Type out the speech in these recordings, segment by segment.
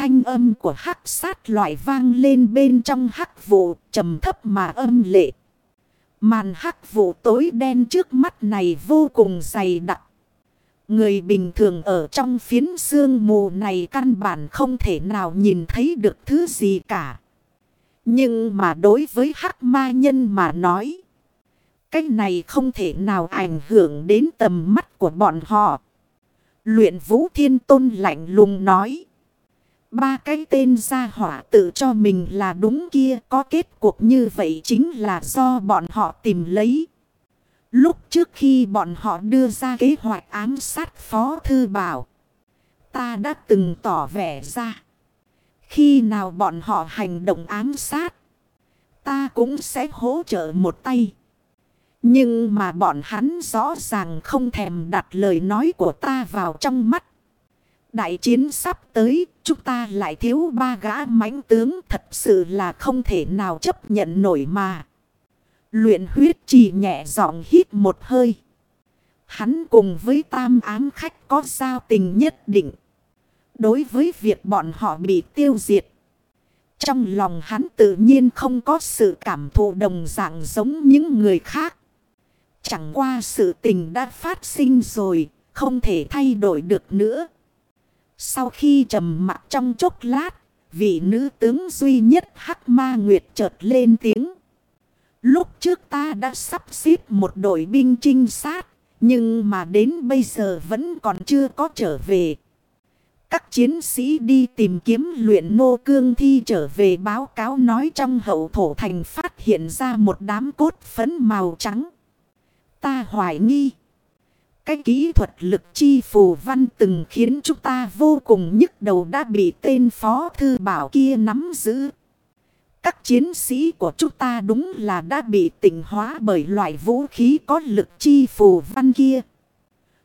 Thanh âm của hắc sát loại vang lên bên trong hắc vụ, trầm thấp mà âm lệ. Màn hắc vụ tối đen trước mắt này vô cùng dày đặc. Người bình thường ở trong phiến xương mù này căn bản không thể nào nhìn thấy được thứ gì cả. Nhưng mà đối với hắc ma nhân mà nói. Cái này không thể nào ảnh hưởng đến tầm mắt của bọn họ. Luyện vũ thiên tôn lạnh lùng nói. Ba cái tên gia hỏa tự cho mình là đúng kia, có kết cuộc như vậy chính là do bọn họ tìm lấy. Lúc trước khi bọn họ đưa ra kế hoạch ám sát Phó Thư Bảo. Ta đã từng tỏ vẻ ra. Khi nào bọn họ hành động ám sát. Ta cũng sẽ hỗ trợ một tay. Nhưng mà bọn hắn rõ ràng không thèm đặt lời nói của ta vào trong mắt. Đại chiến sắp tới, chúng ta lại thiếu ba gã mãnh tướng thật sự là không thể nào chấp nhận nổi mà. Luyện huyết chỉ nhẹ giọng hít một hơi. Hắn cùng với tam ám khách có giao tình nhất định. Đối với việc bọn họ bị tiêu diệt. Trong lòng hắn tự nhiên không có sự cảm thụ đồng dạng giống những người khác. Chẳng qua sự tình đã phát sinh rồi, không thể thay đổi được nữa. Sau khi trầm mặt trong chốc lát, vị nữ tướng duy nhất Hắc Ma Nguyệt chợt lên tiếng. Lúc trước ta đã sắp xếp một đội binh trinh sát, nhưng mà đến bây giờ vẫn còn chưa có trở về. Các chiến sĩ đi tìm kiếm luyện nô cương thi trở về báo cáo nói trong hậu thổ thành phát hiện ra một đám cốt phấn màu trắng. Ta hoài nghi. Cái kỹ thuật lực chi phù văn từng khiến chúng ta vô cùng nhức đầu đã bị tên phó thư bảo kia nắm giữ. Các chiến sĩ của chúng ta đúng là đã bị tỉnh hóa bởi loại vũ khí có lực chi phù văn kia.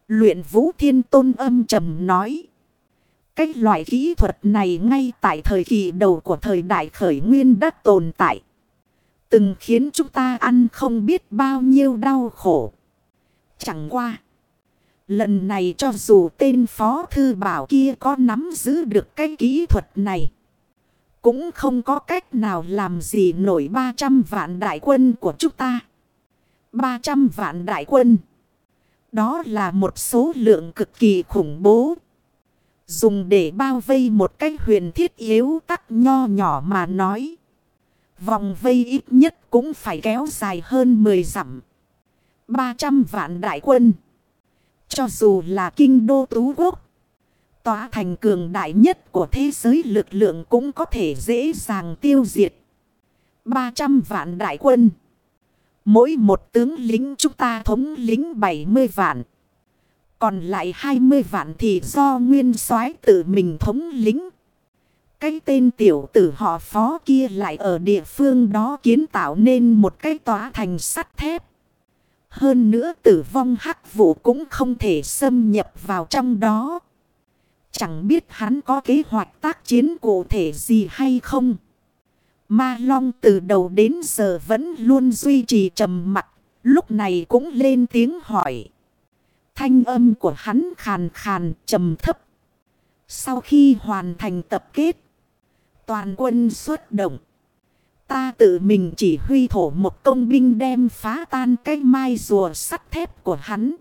Luyện vũ thiên tôn âm trầm nói. Cái loại kỹ thuật này ngay tại thời kỳ đầu của thời đại khởi nguyên đã tồn tại. Từng khiến chúng ta ăn không biết bao nhiêu đau khổ. Chẳng qua. Lần này cho dù tên phó thư bảo kia có nắm giữ được cái kỹ thuật này. Cũng không có cách nào làm gì nổi 300 vạn đại quân của chúng ta. 300 vạn đại quân. Đó là một số lượng cực kỳ khủng bố. Dùng để bao vây một cái huyền thiết yếu tắc nho nhỏ mà nói. Vòng vây ít nhất cũng phải kéo dài hơn 10 dặm. 300 vạn đại quân. Cho dù là kinh đô tú quốc. Tòa thành cường đại nhất của thế giới lực lượng cũng có thể dễ dàng tiêu diệt. 300 vạn đại quân. Mỗi một tướng lính chúng ta thống lính 70 vạn. Còn lại 20 vạn thì do nguyên soái tự mình thống lính. Cái tên tiểu tử họ phó kia lại ở địa phương đó kiến tạo nên một cái tòa thành sắt thép. Hơn nữa tử vong hắc vụ cũng không thể xâm nhập vào trong đó. Chẳng biết hắn có kế hoạch tác chiến cụ thể gì hay không. Ma Long từ đầu đến giờ vẫn luôn duy trì trầm mặt. Lúc này cũng lên tiếng hỏi. Thanh âm của hắn khàn khàn, trầm thấp. Sau khi hoàn thành tập kết. Toàn quân xuất động. Ta tự mình chỉ huy thổ một công binh đem phá tan cái mai rùa sắt thép của hắn.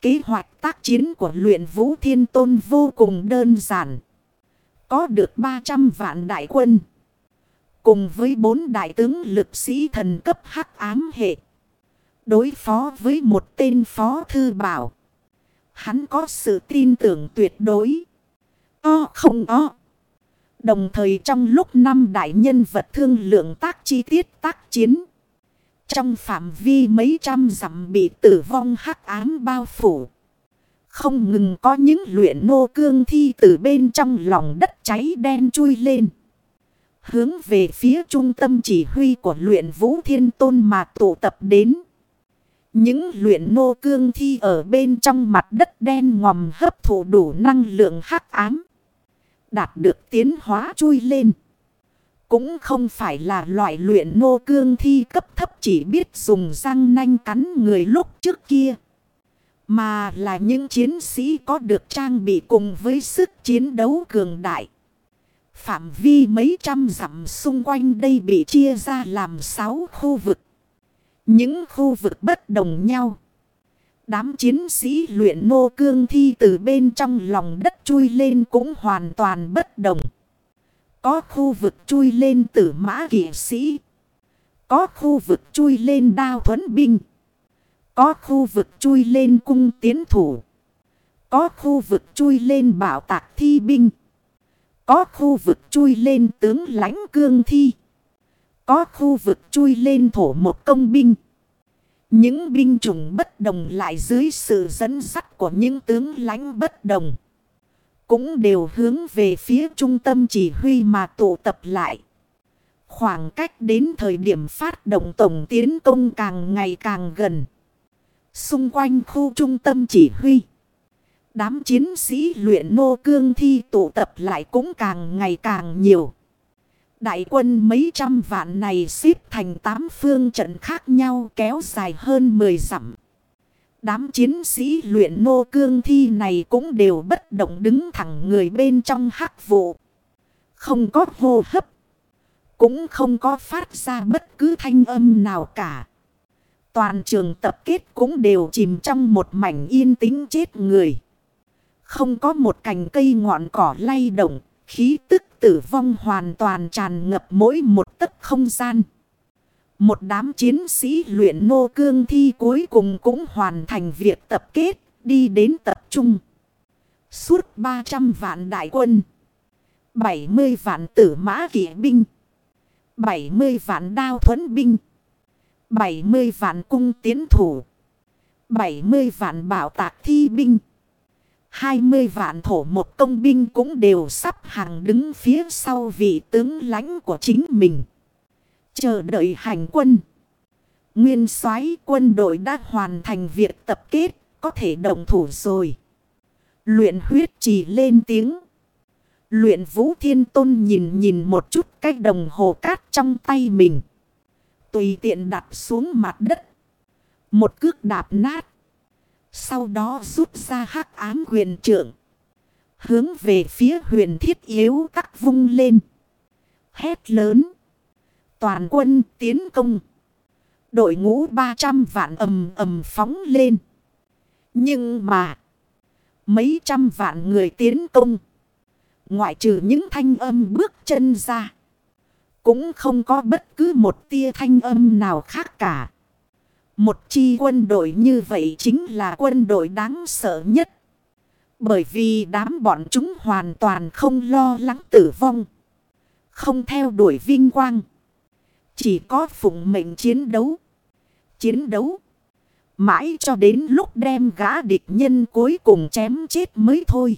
Kế hoạch tác chiến của luyện vũ thiên tôn vô cùng đơn giản. Có được 300 vạn đại quân. Cùng với bốn đại tướng lực sĩ thần cấp hắc ám hệ. Đối phó với một tên phó thư bảo. Hắn có sự tin tưởng tuyệt đối. O không o. Đồng thời trong lúc năm đại nhân vật thương lượng tác chi tiết tác chiến. Trong phạm vi mấy trăm dặm bị tử vong hắc ám bao phủ. Không ngừng có những luyện nô cương thi từ bên trong lòng đất cháy đen chui lên. Hướng về phía trung tâm chỉ huy của luyện vũ thiên tôn mà tụ tập đến. Những luyện nô cương thi ở bên trong mặt đất đen ngòm hấp thụ đủ năng lượng hắc ám đạt được tiến hóa chui lên. Cũng không phải là loại luyện nô cương thi cấp thấp chỉ biết dùng răng nanh cắn người lúc trước kia. Mà là những chiến sĩ có được trang bị cùng với sức chiến đấu cường đại. Phạm vi mấy trăm dặm xung quanh đây bị chia ra làm sáu khu vực. Những khu vực bất đồng nhau. Đám chiến sĩ luyện nô cương thi từ bên trong lòng đất chui lên cũng hoàn toàn bất đồng. Có khu vực chui lên tử mã kỵ sĩ. Có khu vực chui lên đao thuẫn binh. Có khu vực chui lên cung tiến thủ. Có khu vực chui lên bảo tạc thi binh. Có khu vực chui lên tướng lãnh cương thi. Có khu vực chui lên thổ một công binh. Những binh chủng bất đồng lại dưới sự dẫn dắt của những tướng lãnh bất đồng. Cũng đều hướng về phía trung tâm chỉ huy mà tụ tập lại. Khoảng cách đến thời điểm phát động tổng tiến công càng ngày càng gần. Xung quanh khu trung tâm chỉ huy. Đám chiến sĩ luyện nô cương thi tụ tập lại cũng càng ngày càng nhiều. Đại quân mấy trăm vạn này xếp thành tám phương trận khác nhau kéo dài hơn 10 dặm. Đám chiến sĩ luyện nô cương thi này cũng đều bất động đứng thẳng người bên trong hắc vụ. Không có hô hấp. Cũng không có phát ra bất cứ thanh âm nào cả. Toàn trường tập kết cũng đều chìm trong một mảnh yên tĩnh chết người. Không có một cành cây ngọn cỏ lay động, khí tức tử vong hoàn toàn tràn ngập mỗi một tấc không gian. Một đám chiến sĩ luyện nô cương thi cuối cùng cũng hoàn thành việc tập kết, đi đến tập trung. Suốt 300 vạn đại quân, 70 vạn tử mã kỵ binh, 70 vạn đao thuẫn binh, 70 vạn cung tiến thủ, 70 vạn bảo tạc thi binh. 20 vạn thổ một công binh cũng đều sắp hàng đứng phía sau vị tướng lãnh của chính mình. Chờ đợi hành quân. Nguyên soái quân đội đã hoàn thành việc tập kết, có thể động thủ rồi. Luyện huyết chỉ lên tiếng. Luyện vũ thiên tôn nhìn nhìn một chút cái đồng hồ cát trong tay mình. Tùy tiện đặt xuống mặt đất. Một cước đạp nát. Sau đó rút ra hắc ám quyền trưởng. Hướng về phía huyền thiết yếu các vung lên. Hét lớn. Toàn quân tiến công. Đội ngũ 300 vạn ầm ầm phóng lên. Nhưng mà. Mấy trăm vạn người tiến công. Ngoại trừ những thanh âm bước chân ra. Cũng không có bất cứ một tia thanh âm nào khác cả. Một chi quân đội như vậy chính là quân đội đáng sợ nhất. Bởi vì đám bọn chúng hoàn toàn không lo lắng tử vong. Không theo đuổi vinh quang. Chỉ có phụng mệnh chiến đấu. Chiến đấu. Mãi cho đến lúc đem gã địch nhân cuối cùng chém chết mới thôi.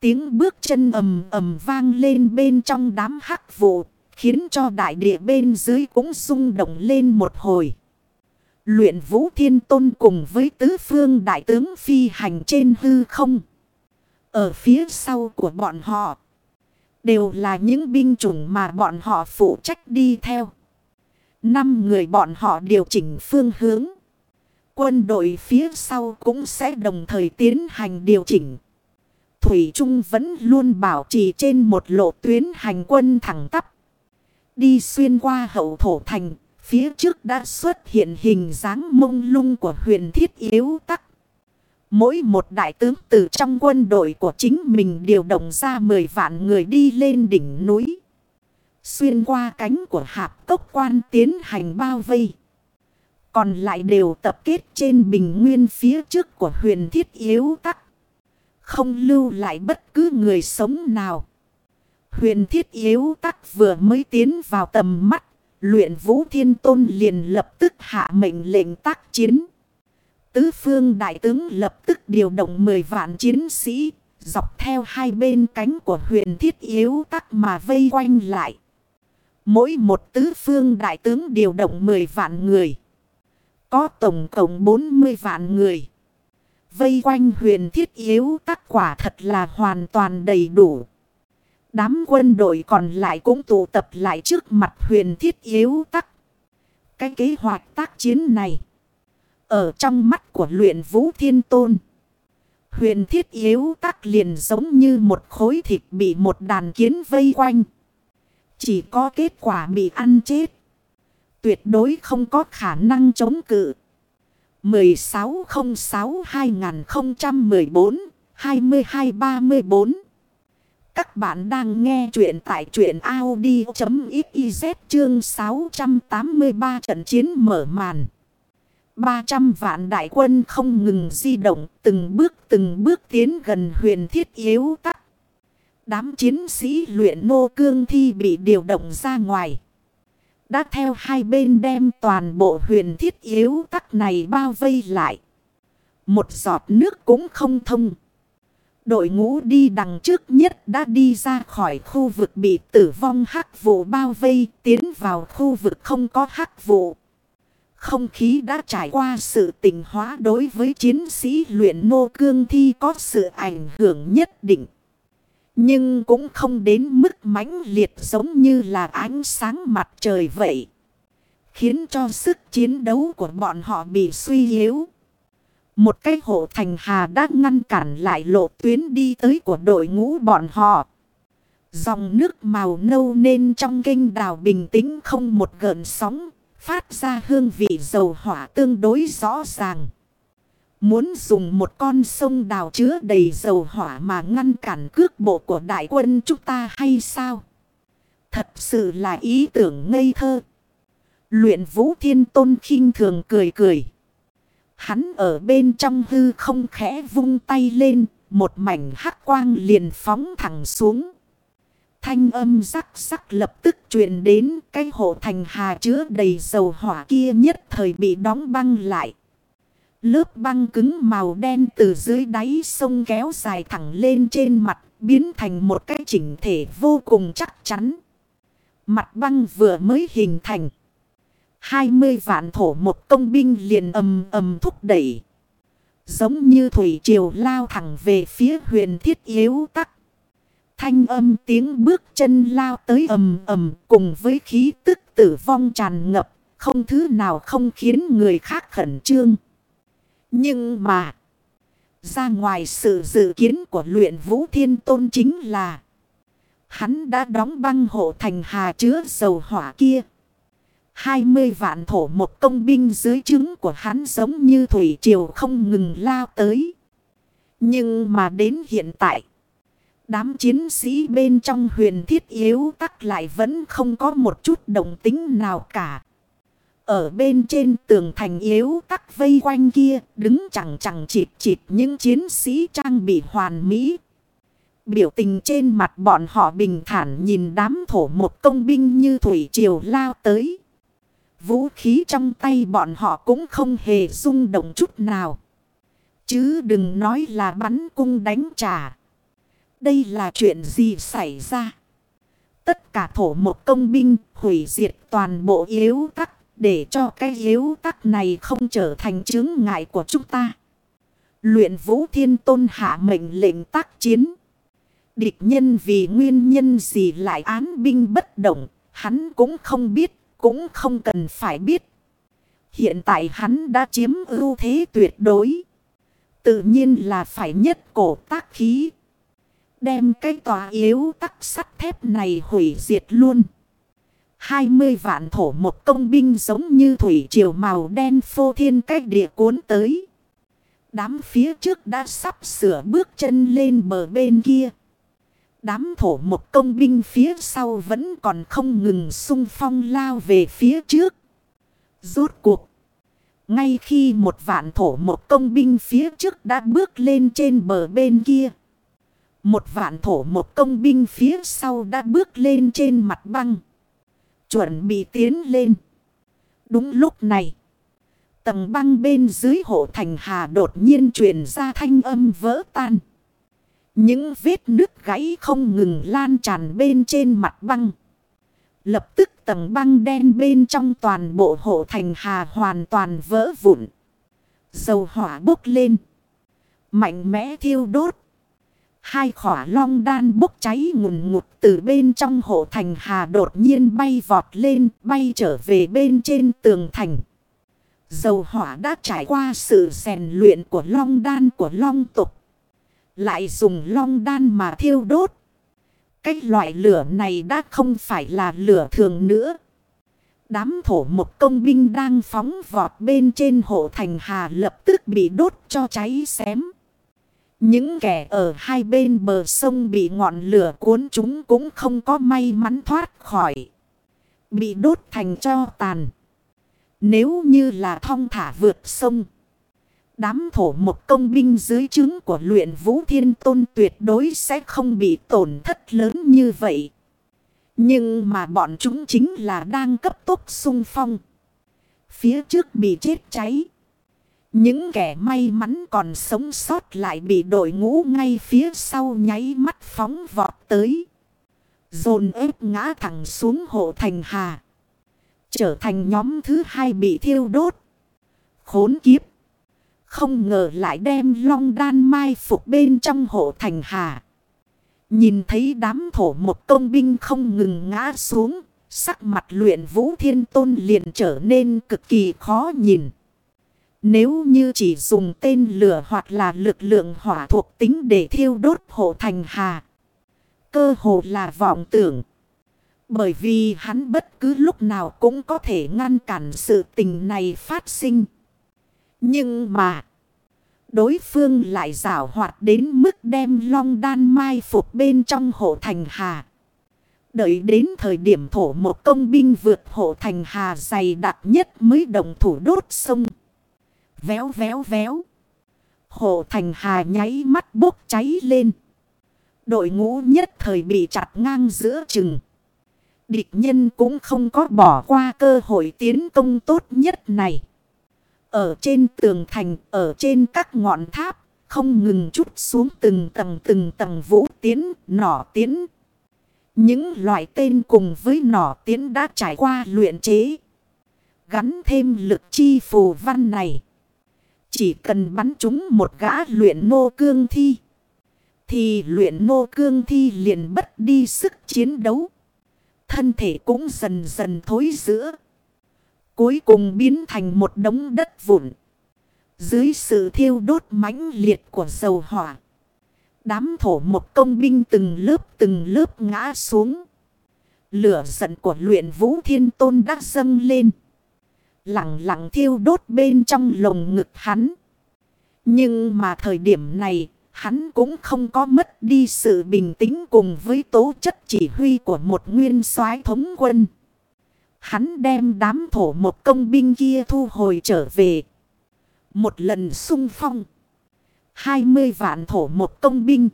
Tiếng bước chân ầm ầm vang lên bên trong đám hắc vụ. Khiến cho đại địa bên dưới cũng rung động lên một hồi. Luyện vũ thiên tôn cùng với tứ phương đại tướng phi hành trên hư không. Ở phía sau của bọn họ. Đều là những binh chủng mà bọn họ phụ trách đi theo. Năm người bọn họ điều chỉnh phương hướng. Quân đội phía sau cũng sẽ đồng thời tiến hành điều chỉnh. Thủy Trung vẫn luôn bảo trì trên một lộ tuyến hành quân thẳng tắp. Đi xuyên qua hậu thổ thành Phía trước đã xuất hiện hình dáng mông lung của huyền thiết yếu tắc. Mỗi một đại tướng từ trong quân đội của chính mình điều động ra 10 vạn người đi lên đỉnh núi. Xuyên qua cánh của hạp cốc quan tiến hành bao vây. Còn lại đều tập kết trên bình nguyên phía trước của huyền thiết yếu tắc. Không lưu lại bất cứ người sống nào. Huyền thiết yếu tắc vừa mới tiến vào tầm mắt Luyện vũ thiên tôn liền lập tức hạ mệnh lệnh tác chiến. Tứ phương đại tướng lập tức điều động 10 vạn chiến sĩ. Dọc theo hai bên cánh của huyền thiết yếu tắc mà vây quanh lại. Mỗi một tứ phương đại tướng điều động 10 vạn người. Có tổng cộng 40 vạn người. Vây quanh huyền thiết yếu tắc quả thật là hoàn toàn đầy đủ. Đám quân đội còn lại cũng tụ tập lại trước mặt huyền thiết yếu tắc. Cái kế hoạch tác chiến này. Ở trong mắt của luyện vũ thiên tôn. Huyền thiết yếu tắc liền giống như một khối thịt bị một đàn kiến vây quanh. Chỉ có kết quả bị ăn chết. Tuyệt đối không có khả năng chống cự. 1606-2014-2234 các bạn đang nghe chuyện tại chuyện Audi.xyz chương 683 trận chiến mở màn. 300 vạn đại quân không ngừng di động, từng bước từng bước tiến gần huyền thiết yếu tắc. Đám chiến sĩ luyện nô cương thi bị điều động ra ngoài. Đã theo hai bên đem toàn bộ huyền thiết yếu tắc này bao vây lại. Một giọt nước cũng không thông. Đội ngũ đi đằng trước nhất đã đi ra khỏi khu vực bị tử vong hắc vụ bao vây, tiến vào khu vực không có hắc vụ. Không khí đã trải qua sự tình hóa đối với chiến sĩ luyện nô cương thi có sự ảnh hưởng nhất định. Nhưng cũng không đến mức mãnh liệt giống như là ánh sáng mặt trời vậy. Khiến cho sức chiến đấu của bọn họ bị suy yếu. Một cái hộ thành hà đã ngăn cản lại lộ tuyến đi tới của đội ngũ bọn họ. Dòng nước màu nâu nên trong kênh đào bình tĩnh không một gợn sóng, phát ra hương vị dầu hỏa tương đối rõ ràng. Muốn dùng một con sông đào chứa đầy dầu hỏa mà ngăn cản cước bộ của đại quân chúng ta hay sao? Thật sự là ý tưởng ngây thơ. Luyện vũ thiên tôn khinh thường cười cười. Hắn ở bên trong hư không khẽ vung tay lên, một mảnh hắc quang liền phóng thẳng xuống. Thanh âm rắc rắc lập tức truyền đến cái hộ thành hà chứa đầy dầu hỏa kia nhất thời bị đóng băng lại. Lớp băng cứng màu đen từ dưới đáy sông kéo dài thẳng lên trên mặt, biến thành một cái chỉnh thể vô cùng chắc chắn. Mặt băng vừa mới hình thành. 20 vạn thổ một công binh liền ầm ầm thúc đẩy. Giống như thủy triều lao thẳng về phía huyền thiết yếu tắc. Thanh âm tiếng bước chân lao tới ầm ầm cùng với khí tức tử vong tràn ngập. Không thứ nào không khiến người khác khẩn trương. Nhưng mà, ra ngoài sự dự kiến của luyện vũ thiên tôn chính là, hắn đã đóng băng hộ thành hà chứa dầu hỏa kia. 20 vạn thổ một công binh dưới trứng của hắn giống như thủy triều không ngừng lao tới. Nhưng mà đến hiện tại, đám chiến sĩ bên trong huyền thiết yếu tắc lại vẫn không có một chút đồng tính nào cả. Ở bên trên tường thành yếu tắc vây quanh kia đứng chẳng chẳng chịt chịt những chiến sĩ trang bị hoàn mỹ. Biểu tình trên mặt bọn họ bình thản nhìn đám thổ một công binh như thủy triều lao tới. Vũ khí trong tay bọn họ cũng không hề rung động chút nào. Chứ đừng nói là bắn cung đánh trả. Đây là chuyện gì xảy ra? Tất cả thổ một công binh hủy diệt toàn bộ yếu tắc để cho cái yếu tắc này không trở thành chứng ngại của chúng ta. Luyện vũ thiên tôn hạ mệnh lệnh tác chiến. Địch nhân vì nguyên nhân gì lại án binh bất động. Hắn cũng không biết, cũng không cần phải biết. Hiện tại hắn đã chiếm ưu thế tuyệt đối. Tự nhiên là phải nhất cổ tác khí. Đem cái tòa yếu tắc sắt thép này hủy diệt luôn. 20 vạn thổ một công binh giống như thủy triều màu đen phô thiên cách địa cuốn tới. Đám phía trước đã sắp sửa bước chân lên bờ bên kia. Đám thổ một công binh phía sau vẫn còn không ngừng sung phong lao về phía trước. Rốt cuộc. Ngay khi một vạn thổ một công binh phía trước đã bước lên trên bờ bên kia. Một vạn thổ một công binh phía sau đã bước lên trên mặt băng chuẩn bị tiến lên. Đúng lúc này, tầng băng bên dưới hộ thành hà đột nhiên truyền ra thanh âm vỡ tan. Những vết nứt gãy không ngừng lan tràn bên trên mặt băng. Lập tức tầng băng đen bên trong toàn bộ hộ thành hà hoàn toàn vỡ vụn. Dầu hỏa bốc lên. Mạnh mẽ thiêu đốt. Hai khỏa long đan bốc cháy ngùn ngụt từ bên trong hộ thành hà đột nhiên bay vọt lên, bay trở về bên trên tường thành. Dầu hỏa đã trải qua sự rèn luyện của long đan của long tục. Lại dùng long đan mà thiêu đốt. Cái loại lửa này đã không phải là lửa thường nữa. Đám thổ một công binh đang phóng vọt bên trên hộ thành hà lập tức bị đốt cho cháy xém. Những kẻ ở hai bên bờ sông bị ngọn lửa cuốn chúng cũng không có may mắn thoát khỏi. Bị đốt thành cho tàn. Nếu như là thong thả vượt sông. Đám thổ một công binh dưới trướng của luyện vũ thiên tôn tuyệt đối sẽ không bị tổn thất lớn như vậy. Nhưng mà bọn chúng chính là đang cấp tốc sung phong. Phía trước bị chết cháy. Những kẻ may mắn còn sống sót lại bị đội ngũ ngay phía sau nháy mắt phóng vọt tới. Dồn ép ngã thẳng xuống hộ thành hà. Trở thành nhóm thứ hai bị thiêu đốt. Khốn kiếp. Không ngờ lại đem long đan mai phục bên trong hộ thành hà. Nhìn thấy đám thổ một công binh không ngừng ngã xuống. Sắc mặt luyện vũ thiên tôn liền trở nên cực kỳ khó nhìn. Nếu như chỉ dùng tên lửa hoặc là lực lượng hỏa thuộc tính để thiêu đốt hộ thành hà. Cơ hồ là vọng tưởng. Bởi vì hắn bất cứ lúc nào cũng có thể ngăn cản sự tình này phát sinh. Nhưng mà. Đối phương lại rảo hoạt đến mức đem long đan mai phục bên trong hộ thành hà. Đợi đến thời điểm thổ một công binh vượt hộ thành hà dày đặc nhất mới đồng thủ đốt sông. Véo véo véo. Hộ thành hà nháy mắt bốc cháy lên. Đội ngũ nhất thời bị chặt ngang giữa chừng. Địch nhân cũng không có bỏ qua cơ hội tiến công tốt nhất này. Ở trên tường thành, ở trên các ngọn tháp, không ngừng chút xuống từng tầng từng tầng vũ tiến, nỏ tiến. Những loại tên cùng với nỏ tiến đã trải qua luyện chế. Gắn thêm lực chi phù văn này. Chỉ cần bắn chúng một gã luyện nô cương thi. Thì luyện nô cương thi liền bất đi sức chiến đấu. Thân thể cũng dần dần thối giữa. Cuối cùng biến thành một đống đất vụn. Dưới sự thiêu đốt mãnh liệt của dầu hỏa. Đám thổ một công binh từng lớp từng lớp ngã xuống. Lửa giận của luyện vũ thiên tôn đã dâng lên. Lặng lặng thiêu đốt bên trong lồng ngực hắn. Nhưng mà thời điểm này, hắn cũng không có mất đi sự bình tĩnh cùng với tố chất chỉ huy của một nguyên soái thống quân. Hắn đem đám thổ một công binh kia thu hồi trở về. Một lần sung phong. 20 vạn thổ một công binh.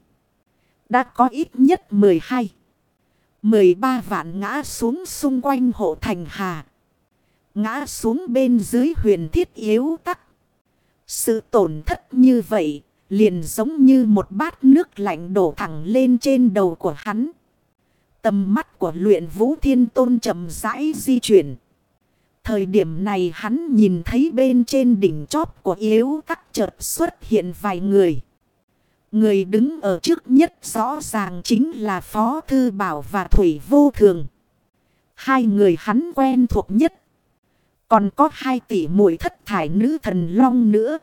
Đã có ít nhất 12. 13 vạn ngã xuống xung quanh hộ thành hà. Ngã xuống bên dưới huyền thiết yếu tắc. Sự tổn thất như vậy, liền giống như một bát nước lạnh đổ thẳng lên trên đầu của hắn. Tầm mắt của luyện vũ thiên tôn chậm rãi di chuyển. Thời điểm này hắn nhìn thấy bên trên đỉnh chóp của yếu tắc chợt xuất hiện vài người. Người đứng ở trước nhất rõ ràng chính là Phó Thư Bảo và Thủy Vô Thường. Hai người hắn quen thuộc nhất. Còn có hai tỷ mũi thất thải nữ thần long nữa.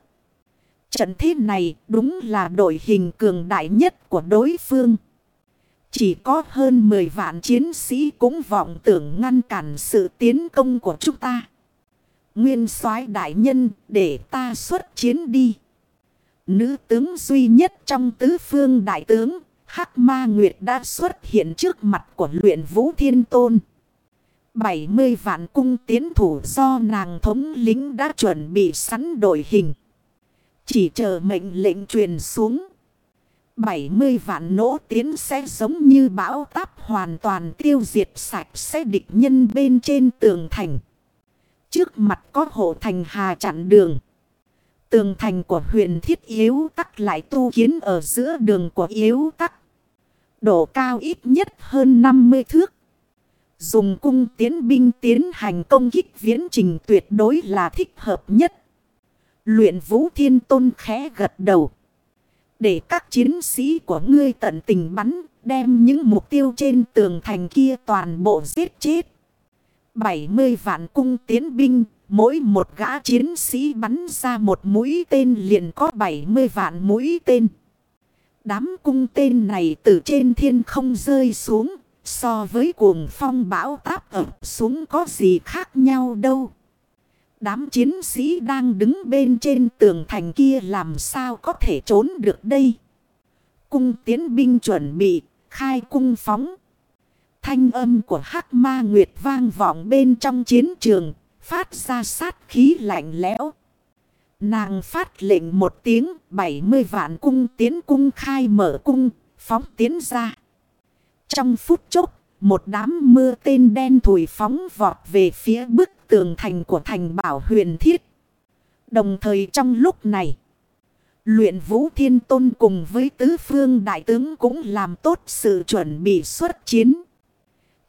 Trận thế này đúng là đội hình cường đại nhất của đối phương. Chỉ có hơn 10 vạn chiến sĩ cũng vọng tưởng ngăn cản sự tiến công của chúng ta. Nguyên soái đại nhân để ta xuất chiến đi. Nữ tướng duy nhất trong tứ phương đại tướng, Hắc Ma Nguyệt đã xuất hiện trước mặt của luyện vũ thiên tôn. 70 vạn cung tiến thủ do nàng thống lính đã chuẩn bị sẵn đội hình. Chỉ chờ mệnh lệnh truyền xuống. 70 vạn nỗ tiến sẽ giống như bão táp hoàn toàn tiêu diệt sạch sẽ địch nhân bên trên tường thành. Trước mặt có hộ thành hà chặn đường. Tường thành của huyền thiết yếu tắc lại tu kiến ở giữa đường của yếu tắc. Độ cao ít nhất hơn 50 thước. Dùng cung tiến binh tiến hành công kích viễn trình tuyệt đối là thích hợp nhất. Luyện vũ thiên tôn khẽ gật đầu. Để các chiến sĩ của ngươi tận tình bắn, đem những mục tiêu trên tường thành kia toàn bộ giết chết. 70 vạn cung tiến binh, mỗi một gã chiến sĩ bắn ra một mũi tên liền có 70 vạn mũi tên. Đám cung tên này từ trên thiên không rơi xuống. So với cuồng phong bão táp ập xuống có gì khác nhau đâu. Đám chiến sĩ đang đứng bên trên tường thành kia làm sao có thể trốn được đây. Cung tiến binh chuẩn bị, khai cung phóng. Thanh âm của hắc ma nguyệt vang vọng bên trong chiến trường, phát ra sát khí lạnh lẽo. Nàng phát lệnh một tiếng 70 vạn cung tiến cung khai mở cung, phóng tiến ra. Trong phút chốc, một đám mưa tên đen thùi phóng vọt về phía bức tường thành của thành bảo huyền thiết. Đồng thời trong lúc này, luyện vũ thiên tôn cùng với tứ phương đại tướng cũng làm tốt sự chuẩn bị xuất chiến.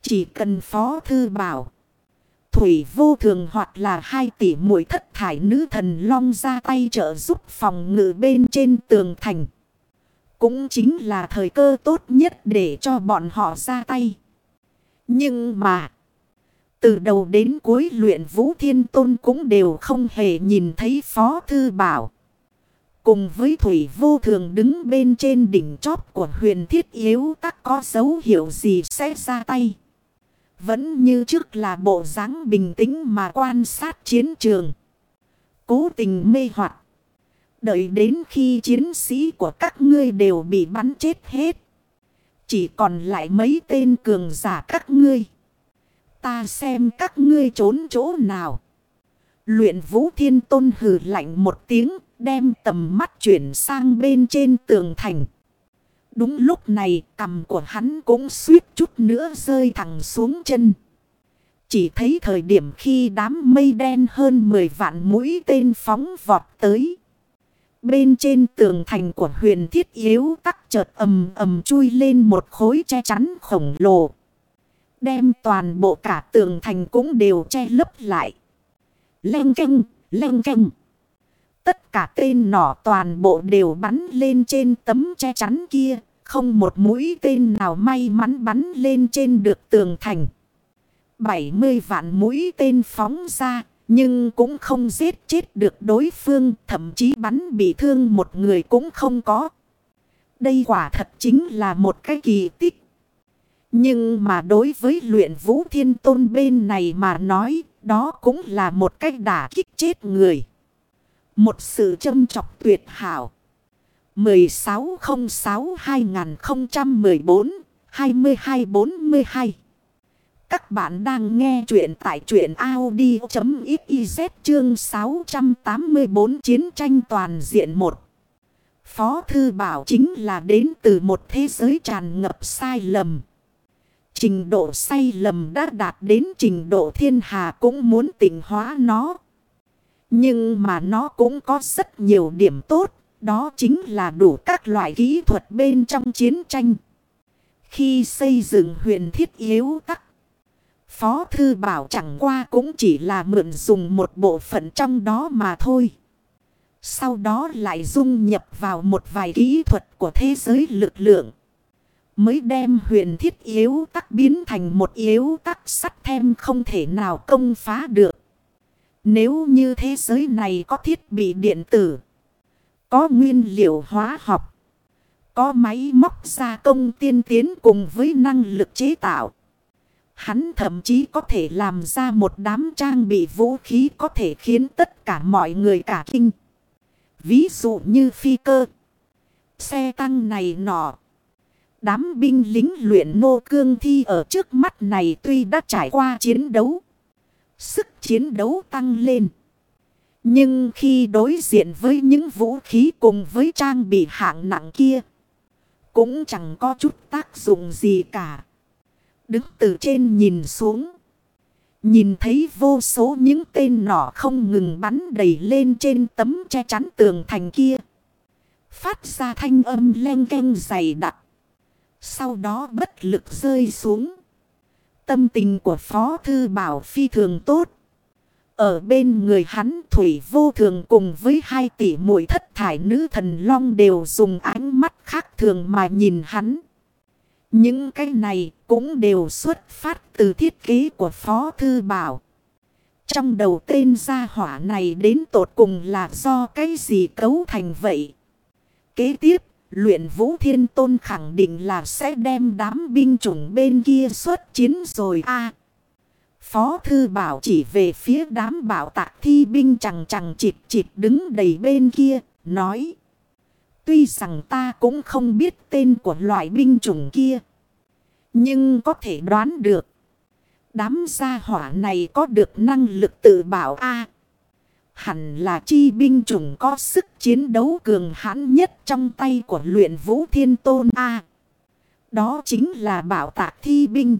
Chỉ cần phó thư bảo. Thủy vô thường hoặc là hai tỷ muội thất thải nữ thần long ra tay trợ giúp phòng ngự bên trên tường thành. Cũng chính là thời cơ tốt nhất để cho bọn họ ra tay. Nhưng mà. Từ đầu đến cuối luyện vũ thiên tôn cũng đều không hề nhìn thấy phó thư bảo. Cùng với thủy vô thường đứng bên trên đỉnh chóp của huyền thiết yếu tắc có dấu hiệu gì sẽ ra tay. Vẫn như trước là bộ dáng bình tĩnh mà quan sát chiến trường. Cố tình mê hoặc Đợi đến khi chiến sĩ của các ngươi đều bị bắn chết hết. Chỉ còn lại mấy tên cường giả các ngươi. Ta xem các ngươi trốn chỗ nào. Luyện vũ thiên tôn hừ lạnh một tiếng. Đem tầm mắt chuyển sang bên trên tường thành. Đúng lúc này cầm của hắn cũng suýt chút nữa rơi thẳng xuống chân. Chỉ thấy thời điểm khi đám mây đen hơn 10 vạn mũi tên phóng vọt tới. Bên trên tường thành của huyền thiết yếu tắc chợt ầm ầm chui lên một khối che chắn khổng lồ. Đem toàn bộ cả tường thành cũng đều che lấp lại. Lênh canh, lênh canh. Tất cả tên nỏ toàn bộ đều bắn lên trên tấm che chắn kia. Không một mũi tên nào may mắn bắn lên trên được tường thành. 70 vạn mũi tên phóng ra. Nhưng cũng không giết chết được đối phương. Thậm chí bắn bị thương một người cũng không có. Đây quả thật chính là một cái kỳ tích. Nhưng mà đối với luyện vũ thiên tôn bên này mà nói. Đó cũng là một cách đả kích chết người. Một sự châm chọc tuyệt hảo. 1606-2014-2242 Các bạn đang nghe chuyện tại truyện Audi.xyz chương 684 Chiến tranh toàn diện 1 Phó Thư Bảo chính là đến từ một thế giới tràn ngập sai lầm. Trình độ say lầm đã đạt đến trình độ thiên hà cũng muốn tỉnh hóa nó. Nhưng mà nó cũng có rất nhiều điểm tốt. Đó chính là đủ các loại kỹ thuật bên trong chiến tranh. Khi xây dựng huyền thiết yếu tắc. Phó Thư Bảo chẳng qua cũng chỉ là mượn dùng một bộ phận trong đó mà thôi. Sau đó lại dung nhập vào một vài kỹ thuật của thế giới lực lượng. Mới đem huyền thiết yếu tắc biến thành một yếu tắc sắt thêm không thể nào công phá được. Nếu như thế giới này có thiết bị điện tử, có nguyên liệu hóa học, có máy móc gia công tiên tiến cùng với năng lực chế tạo. Hắn thậm chí có thể làm ra một đám trang bị vũ khí có thể khiến tất cả mọi người cả kinh. Ví dụ như phi cơ, xe tăng này nọ. Đám binh lính luyện nô cương thi ở trước mắt này tuy đã trải qua chiến đấu. Sức chiến đấu tăng lên. Nhưng khi đối diện với những vũ khí cùng với trang bị hạng nặng kia. Cũng chẳng có chút tác dụng gì cả. Đứng từ trên nhìn xuống. Nhìn thấy vô số những tên nỏ không ngừng bắn đầy lên trên tấm che chắn tường thành kia. Phát ra thanh âm len canh dày đặc. Sau đó bất lực rơi xuống. Tâm tình của Phó Thư Bảo phi thường tốt. Ở bên người hắn Thủy vô thường cùng với hai tỷ muội thất thải nữ thần long đều dùng ánh mắt khác thường mà nhìn hắn. Những cái này cũng đều xuất phát từ thiết kế của Phó Thư Bảo. Trong đầu tên gia hỏa này đến tột cùng là do cái gì cấu thành vậy? Kế tiếp, luyện vũ thiên tôn khẳng định là sẽ đem đám binh chủng bên kia xuất chiến rồi a Phó thư bảo chỉ về phía đám bảo tạc thi binh chẳng chẳng chịt chịt đứng đầy bên kia, nói. Tuy rằng ta cũng không biết tên của loại binh chủng kia. Nhưng có thể đoán được. Đám gia hỏa này có được năng lực tự bảo A hẳn là chi binh chủng có sức chiến đấu cường hãn nhất trong tay của luyện vũ thiên tôn A. Đó chính là bảo tạc thi binh.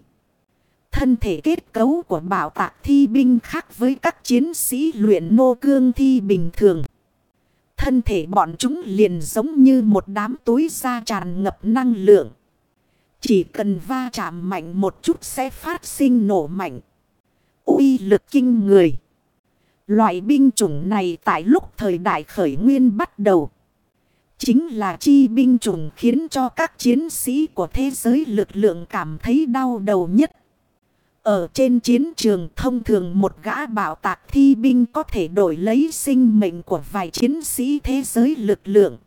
Thân thể kết cấu của bảo tạc thi binh khác với các chiến sĩ luyện nô cương thi bình thường. Thân thể bọn chúng liền giống như một đám túi da tràn ngập năng lượng. Chỉ cần va chạm mạnh một chút sẽ phát sinh nổ mạnh. uy lực kinh người. Loại binh chủng này tại lúc thời đại khởi nguyên bắt đầu. Chính là chi binh chủng khiến cho các chiến sĩ của thế giới lực lượng cảm thấy đau đầu nhất. Ở trên chiến trường thông thường một gã bảo tạc thi binh có thể đổi lấy sinh mệnh của vài chiến sĩ thế giới lực lượng.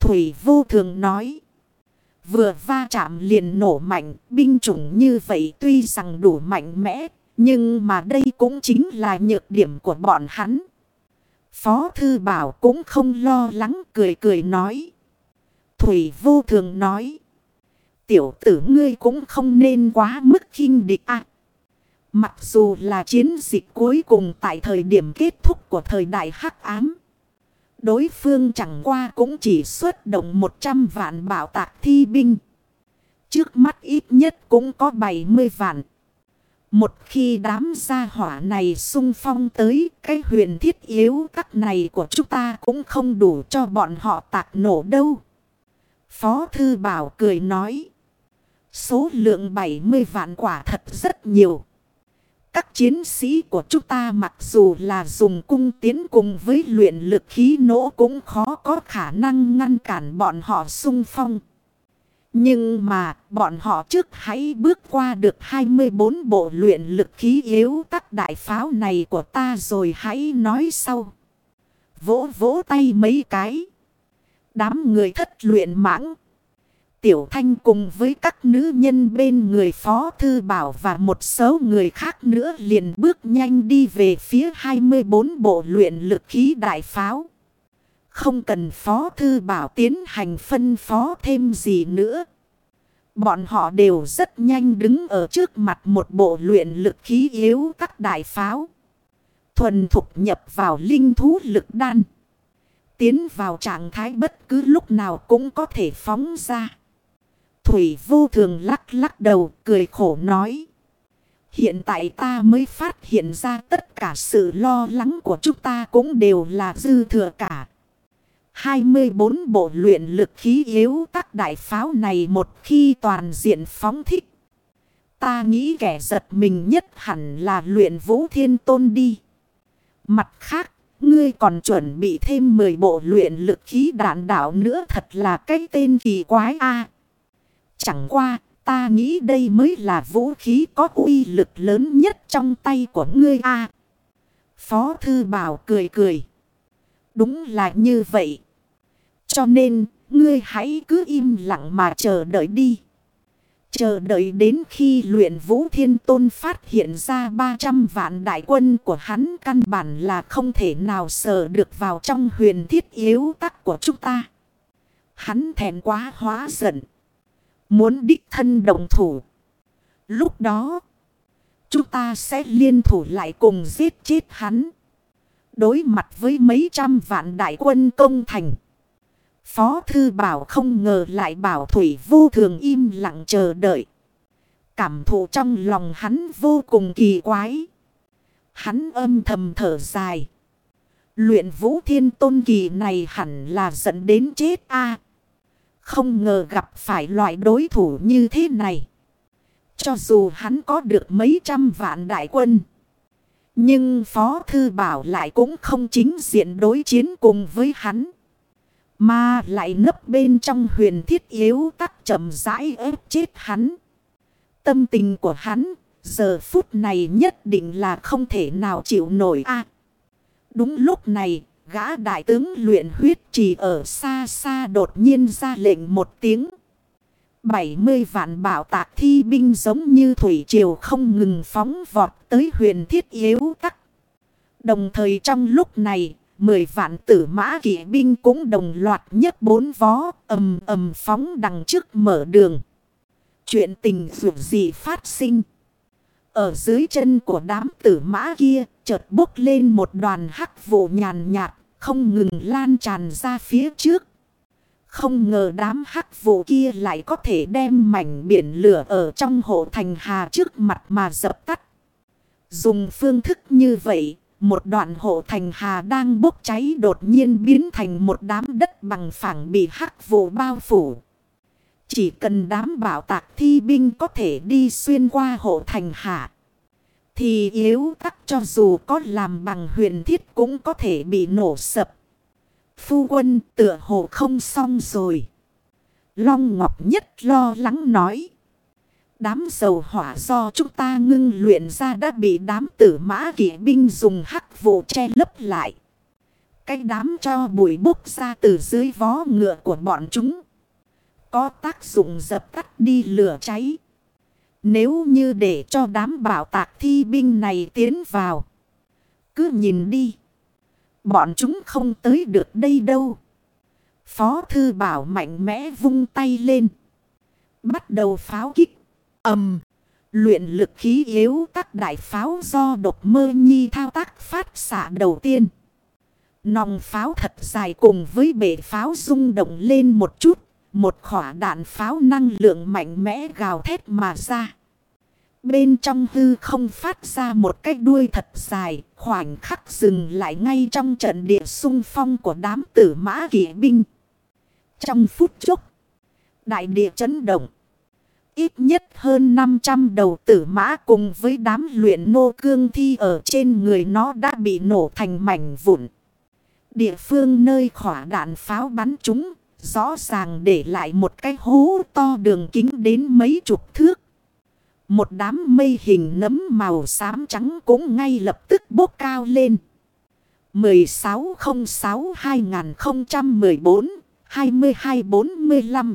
Thủy vô thường nói. Vừa va chạm liền nổ mạnh, binh chủng như vậy tuy rằng đủ mạnh mẽ, nhưng mà đây cũng chính là nhược điểm của bọn hắn. Phó Thư Bảo cũng không lo lắng cười cười nói. Thủy vô thường nói. Tiểu tử ngươi cũng không nên quá mức khinh địch ạ. Mặc dù là chiến dịch cuối cùng tại thời điểm kết thúc của thời đại hắc ám. Đối phương chẳng qua cũng chỉ xuất động 100 vạn bảo tạc thi binh. Trước mắt ít nhất cũng có 70 vạn. Một khi đám gia hỏa này sung phong tới, cái huyền thiết yếu các này của chúng ta cũng không đủ cho bọn họ tạc nổ đâu. Phó Thư Bảo cười nói. Số lượng 70 vạn quả thật rất nhiều. Các chiến sĩ của chúng ta mặc dù là dùng cung tiến cùng với luyện lực khí nổ cũng khó có khả năng ngăn cản bọn họ sung phong. Nhưng mà, bọn họ trước hãy bước qua được 24 bộ luyện lực khí yếu các đại pháo này của ta rồi hãy nói sau. Vỗ vỗ tay mấy cái. Đám người thất luyện mãng. Tiểu Thanh cùng với các nữ nhân bên người Phó Thư Bảo và một số người khác nữa liền bước nhanh đi về phía 24 bộ luyện lực khí đại pháo. Không cần Phó Thư Bảo tiến hành phân phó thêm gì nữa. Bọn họ đều rất nhanh đứng ở trước mặt một bộ luyện lực khí yếu các đại pháo. Thuần thục nhập vào linh thú lực đan. Tiến vào trạng thái bất cứ lúc nào cũng có thể phóng ra. Thủy vô thường lắc lắc đầu cười khổ nói. Hiện tại ta mới phát hiện ra tất cả sự lo lắng của chúng ta cũng đều là dư thừa cả. 24 bộ luyện lực khí yếu các đại pháo này một khi toàn diện phóng thích. Ta nghĩ kẻ giật mình nhất hẳn là luyện vũ thiên tôn đi. Mặt khác, ngươi còn chuẩn bị thêm 10 bộ luyện lực khí đạn đảo nữa thật là cái tên kỳ quái a Chẳng qua, ta nghĩ đây mới là vũ khí có uy lực lớn nhất trong tay của ngươi a Phó Thư Bảo cười cười. Đúng là như vậy. Cho nên, ngươi hãy cứ im lặng mà chờ đợi đi. Chờ đợi đến khi luyện vũ thiên tôn phát hiện ra 300 vạn đại quân của hắn căn bản là không thể nào sờ được vào trong huyền thiết yếu tắc của chúng ta. Hắn thèm quá hóa giận. Muốn đích thân đồng thủ. Lúc đó, chúng ta sẽ liên thủ lại cùng giết chết hắn. Đối mặt với mấy trăm vạn đại quân công thành. Phó Thư Bảo không ngờ lại bảo Thủy vô thường im lặng chờ đợi. Cảm thụ trong lòng hắn vô cùng kỳ quái. Hắn âm thầm thở dài. Luyện vũ thiên tôn kỳ này hẳn là dẫn đến chết a không ngờ gặp phải loại đối thủ như thế này. Cho dù hắn có được mấy trăm vạn đại quân. Nhưng Phó Thư Bảo lại cũng không chính diện đối chiến cùng với hắn. Mà lại nấp bên trong huyền thiết yếu tắc chậm rãi ép chết hắn. Tâm tình của hắn giờ phút này nhất định là không thể nào chịu nổi a Đúng lúc này gã đại tướng luyện huyết chỉ ở xa xa đột nhiên ra lệnh một tiếng. 70 vạn bảo tạc thi binh giống như thủy triều không ngừng phóng vọt tới huyền thiết yếu tắc. Đồng thời trong lúc này, 10 vạn tử mã kỵ binh cũng đồng loạt nhất bốn vó, ầm ầm phóng đằng trước mở đường. Chuyện tình dù gì phát sinh. Ở dưới chân của đám tử mã kia, chợt bốc lên một đoàn hắc vụ nhàn nhạt, không ngừng lan tràn ra phía trước. Không ngờ đám hắc vụ kia lại có thể đem mảnh biển lửa ở trong hộ thành hà trước mặt mà dập tắt. Dùng phương thức như vậy, một đoạn hộ thành hà đang bốc cháy đột nhiên biến thành một đám đất bằng phẳng bị hắc vụ bao phủ. Chỉ cần đám bảo tạc thi binh có thể đi xuyên qua hộ thành hà. Thì yếu tắc cho dù có làm bằng huyền thiết cũng có thể bị nổ sập. Phu quân, tựa hồ không xong rồi. Long Ngọc Nhất lo lắng nói. Đám dầu hỏa do chúng ta ngưng luyện ra đã bị đám tử mã kỵ binh dùng hắc vụ che lấp lại. Cái đám cho bụi bốc ra từ dưới vó ngựa của bọn chúng. Có tác dụng dập tắt đi lửa cháy. Nếu như để cho đám bảo tạc thi binh này tiến vào. Cứ nhìn đi. Bọn chúng không tới được đây đâu. Phó thư bảo mạnh mẽ vung tay lên. Bắt đầu pháo kích ầm Luyện lực khí yếu các đại pháo do độc mơ nhi thao tác phát xạ đầu tiên. Nòng pháo thật dài cùng với bể pháo rung động lên một chút. Một khỏa đạn pháo năng lượng mạnh mẽ gào thét mà ra. Bên trong hư không phát ra một cái đuôi thật dài, khoảnh khắc dừng lại ngay trong trận địa sung phong của đám tử mã kỵ binh. Trong phút chốc, đại địa chấn động. Ít nhất hơn 500 đầu tử mã cùng với đám luyện nô cương thi ở trên người nó đã bị nổ thành mảnh vụn. Địa phương nơi khỏa đạn pháo bắn chúng, rõ ràng để lại một cái hố to đường kính đến mấy chục thước. Một đám mây hình nấm màu xám trắng cũng ngay lập tức bốc cao lên. 1606-2014-2245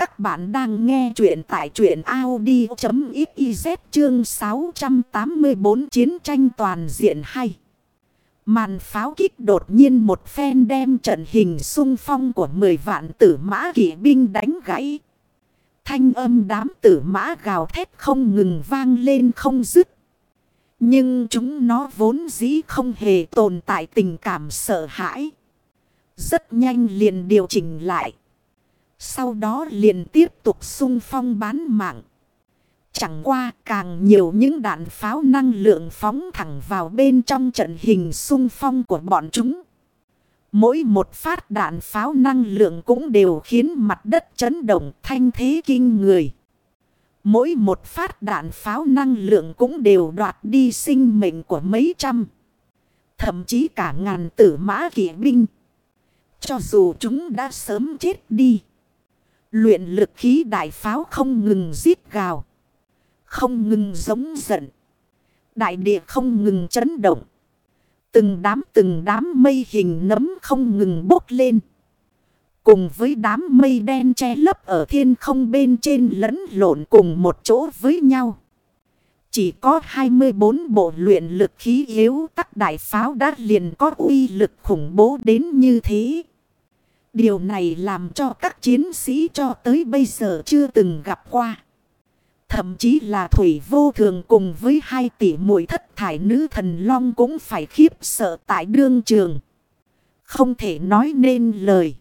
các bạn đang nghe chuyện tại chuyện Audi.xyz chương 684 chiến tranh toàn diện hay. Màn pháo kích đột nhiên một phen đem trận hình sung phong của 10 vạn tử mã kỵ binh đánh gãy. Thanh âm đám tử mã gào thét không ngừng vang lên không dứt. Nhưng chúng nó vốn dĩ không hề tồn tại tình cảm sợ hãi. Rất nhanh liền điều chỉnh lại. Sau đó liền tiếp tục sung phong bán mạng. Chẳng qua càng nhiều những đạn pháo năng lượng phóng thẳng vào bên trong trận hình sung phong của bọn chúng. Mỗi một phát đạn pháo năng lượng cũng đều khiến mặt đất chấn động thanh thế kinh người. Mỗi một phát đạn pháo năng lượng cũng đều đoạt đi sinh mệnh của mấy trăm. Thậm chí cả ngàn tử mã kỵ binh. Cho dù chúng đã sớm chết đi. Luyện lực khí đại pháo không ngừng giết gào. Không ngừng giống giận. Đại địa không ngừng chấn động. Từng đám từng đám mây hình nấm không ngừng bốc lên. Cùng với đám mây đen che lấp ở thiên không bên trên lẫn lộn cùng một chỗ với nhau. Chỉ có 24 bộ luyện lực khí yếu tắc đại pháo đã liền có uy lực khủng bố đến như thế. Điều này làm cho các chiến sĩ cho tới bây giờ chưa từng gặp qua. Thậm chí là Thủy Vô Thường cùng với hai tỷ muội thất thải nữ thần long cũng phải khiếp sợ tại đương trường. Không thể nói nên lời.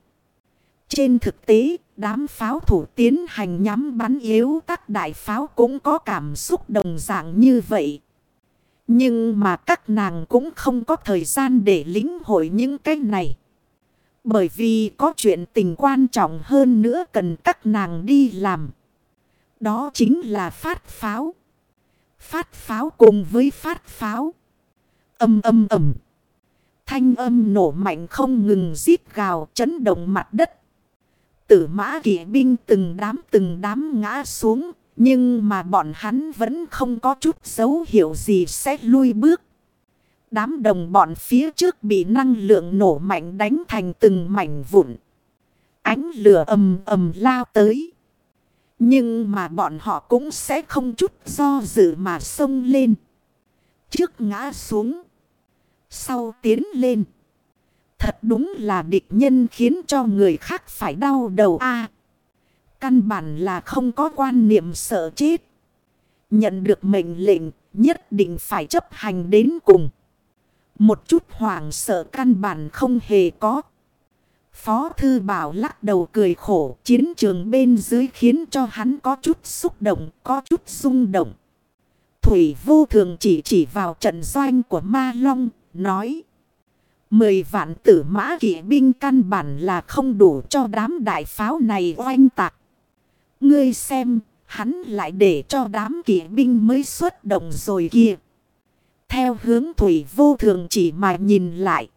Trên thực tế, đám pháo thủ tiến hành nhắm bắn yếu các đại pháo cũng có cảm xúc đồng dạng như vậy. Nhưng mà các nàng cũng không có thời gian để lính hội những cái này. Bởi vì có chuyện tình quan trọng hơn nữa cần các nàng đi làm. Đó chính là phát pháo. Phát pháo cùng với phát pháo. Âm âm ầm. Thanh âm nổ mạnh không ngừng giết gào chấn động mặt đất. Tử mã kỵ binh từng đám từng đám ngã xuống. Nhưng mà bọn hắn vẫn không có chút dấu hiệu gì sẽ lui bước. Đám đồng bọn phía trước bị năng lượng nổ mạnh đánh thành từng mảnh vụn. Ánh lửa ầm ầm lao tới. Nhưng mà bọn họ cũng sẽ không chút do dự mà xông lên. Trước ngã xuống. Sau tiến lên. Thật đúng là địch nhân khiến cho người khác phải đau đầu a Căn bản là không có quan niệm sợ chết. Nhận được mệnh lệnh, nhất định phải chấp hành đến cùng. Một chút hoảng sợ căn bản không hề có. Phó Thư Bảo lắc đầu cười khổ. Chiến trường bên dưới khiến cho hắn có chút xúc động, có chút rung động. Thủy vô thường chỉ chỉ vào trận doanh của Ma Long, nói. Mười vạn tử mã kỵ binh căn bản là không đủ cho đám đại pháo này oanh tạc. Ngươi xem, hắn lại để cho đám kỵ binh mới xuất động rồi kia. Theo hướng thủy vô thường chỉ mà nhìn lại.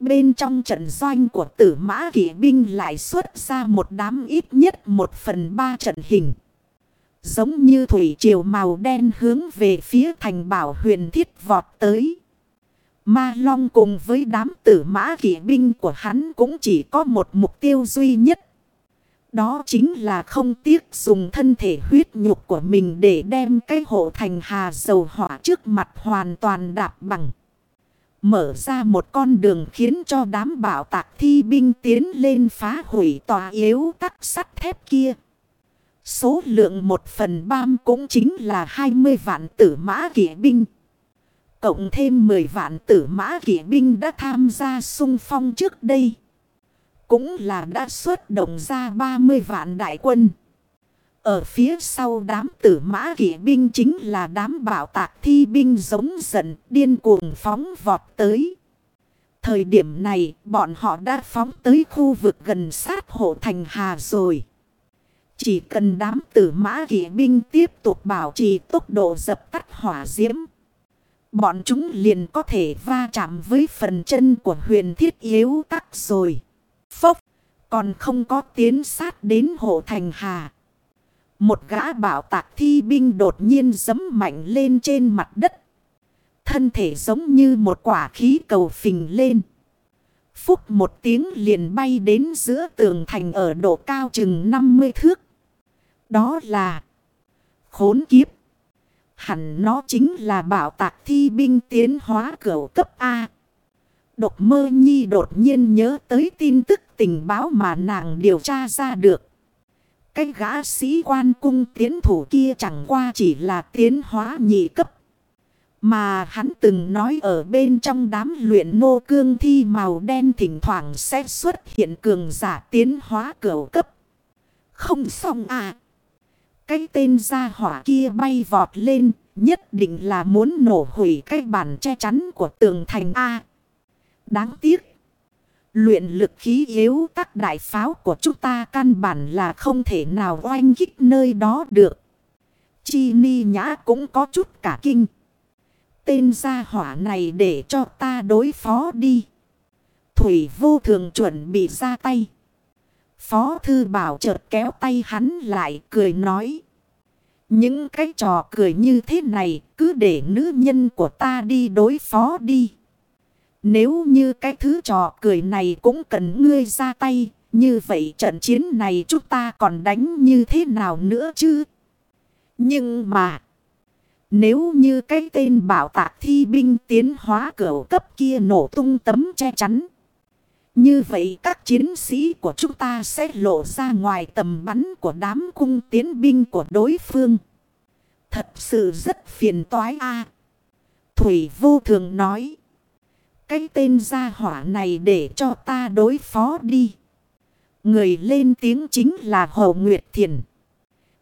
Bên trong trận doanh của tử mã kỵ binh lại xuất ra một đám ít nhất một phần ba trận hình. Giống như thủy triều màu đen hướng về phía thành bảo huyền thiết vọt tới. Ma Long cùng với đám tử mã kỵ binh của hắn cũng chỉ có một mục tiêu duy nhất. Đó chính là không tiếc dùng thân thể huyết nhục của mình để đem cái hộ thành hà dầu hỏa trước mặt hoàn toàn đạp bằng. Mở ra một con đường khiến cho đám bảo tạc thi binh tiến lên phá hủy tòa yếu tắc sắt thép kia. Số lượng một phần bam cũng chính là 20 vạn tử mã kỵ binh. Cộng thêm 10 vạn tử mã kỵ binh đã tham gia sung phong trước đây. Cũng là đã xuất động ra 30 vạn đại quân. Ở phía sau đám tử mã kỵ binh chính là đám bảo tạc thi binh giống giận, điên cuồng phóng vọt tới. Thời điểm này, bọn họ đã phóng tới khu vực gần sát hộ thành hà rồi. Chỉ cần đám tử mã kỵ binh tiếp tục bảo trì tốc độ dập tắt hỏa diễm. Bọn chúng liền có thể va chạm với phần chân của huyền thiết yếu tắc rồi. Phốc, còn không có tiến sát đến hộ thành hà. Một gã bảo tạc thi binh đột nhiên giấm mạnh lên trên mặt đất. Thân thể giống như một quả khí cầu phình lên. Phúc một tiếng liền bay đến giữa tường thành ở độ cao chừng 50 thước. Đó là khốn kiếp. Hẳn nó chính là bảo tạc thi binh tiến hóa cửa cấp A. Độc mơ nhi đột nhiên nhớ tới tin tức tình báo mà nàng điều tra ra được. Cái gã sĩ quan cung tiến thủ kia chẳng qua chỉ là tiến hóa nhị cấp. Mà hắn từng nói ở bên trong đám luyện nô cương thi màu đen thỉnh thoảng sẽ xuất hiện cường giả tiến hóa cửu cấp. Không xong à. Cái tên gia hỏa kia bay vọt lên, nhất định là muốn nổ hủy cái bản che chắn của tường thành A. Đáng tiếc. Luyện lực khí yếu các đại pháo của chúng ta căn bản là không thể nào oanh kích nơi đó được. Chi ni nhã cũng có chút cả kinh. Tên gia hỏa này để cho ta đối phó đi. Thủy vô thường chuẩn bị ra tay. Phó thư bảo chợt kéo tay hắn lại cười nói. Những cái trò cười như thế này cứ để nữ nhân của ta đi đối phó đi. Nếu như cái thứ trò cười này cũng cần ngươi ra tay. Như vậy trận chiến này chúng ta còn đánh như thế nào nữa chứ? Nhưng mà. Nếu như cái tên bảo tạc thi binh tiến hóa cửa cấp kia nổ tung tấm che chắn. Như vậy các chiến sĩ của chúng ta sẽ lộ ra ngoài tầm bắn của đám cung tiến binh của đối phương. Thật sự rất phiền toái a Thủy vô thường nói. Cái tên gia hỏa này để cho ta đối phó đi. Người lên tiếng chính là Hồ Nguyệt Thiền.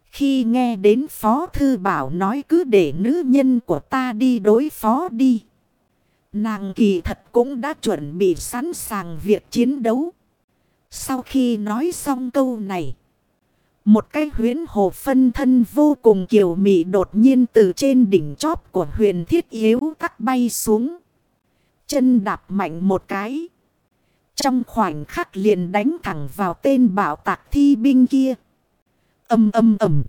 Khi nghe đến Phó Thư Bảo nói cứ để nữ nhân của ta đi đối phó đi. Nàng kỳ thật cũng đã chuẩn bị sẵn sàng việc chiến đấu. Sau khi nói xong câu này. Một cái huyến hồ phân thân vô cùng kiều mị đột nhiên từ trên đỉnh chóp của huyền thiết yếu tắc bay xuống. Chân đạp mạnh một cái. Trong khoảnh khắc liền đánh thẳng vào tên bảo tạc thi binh kia. Âm âm ầm.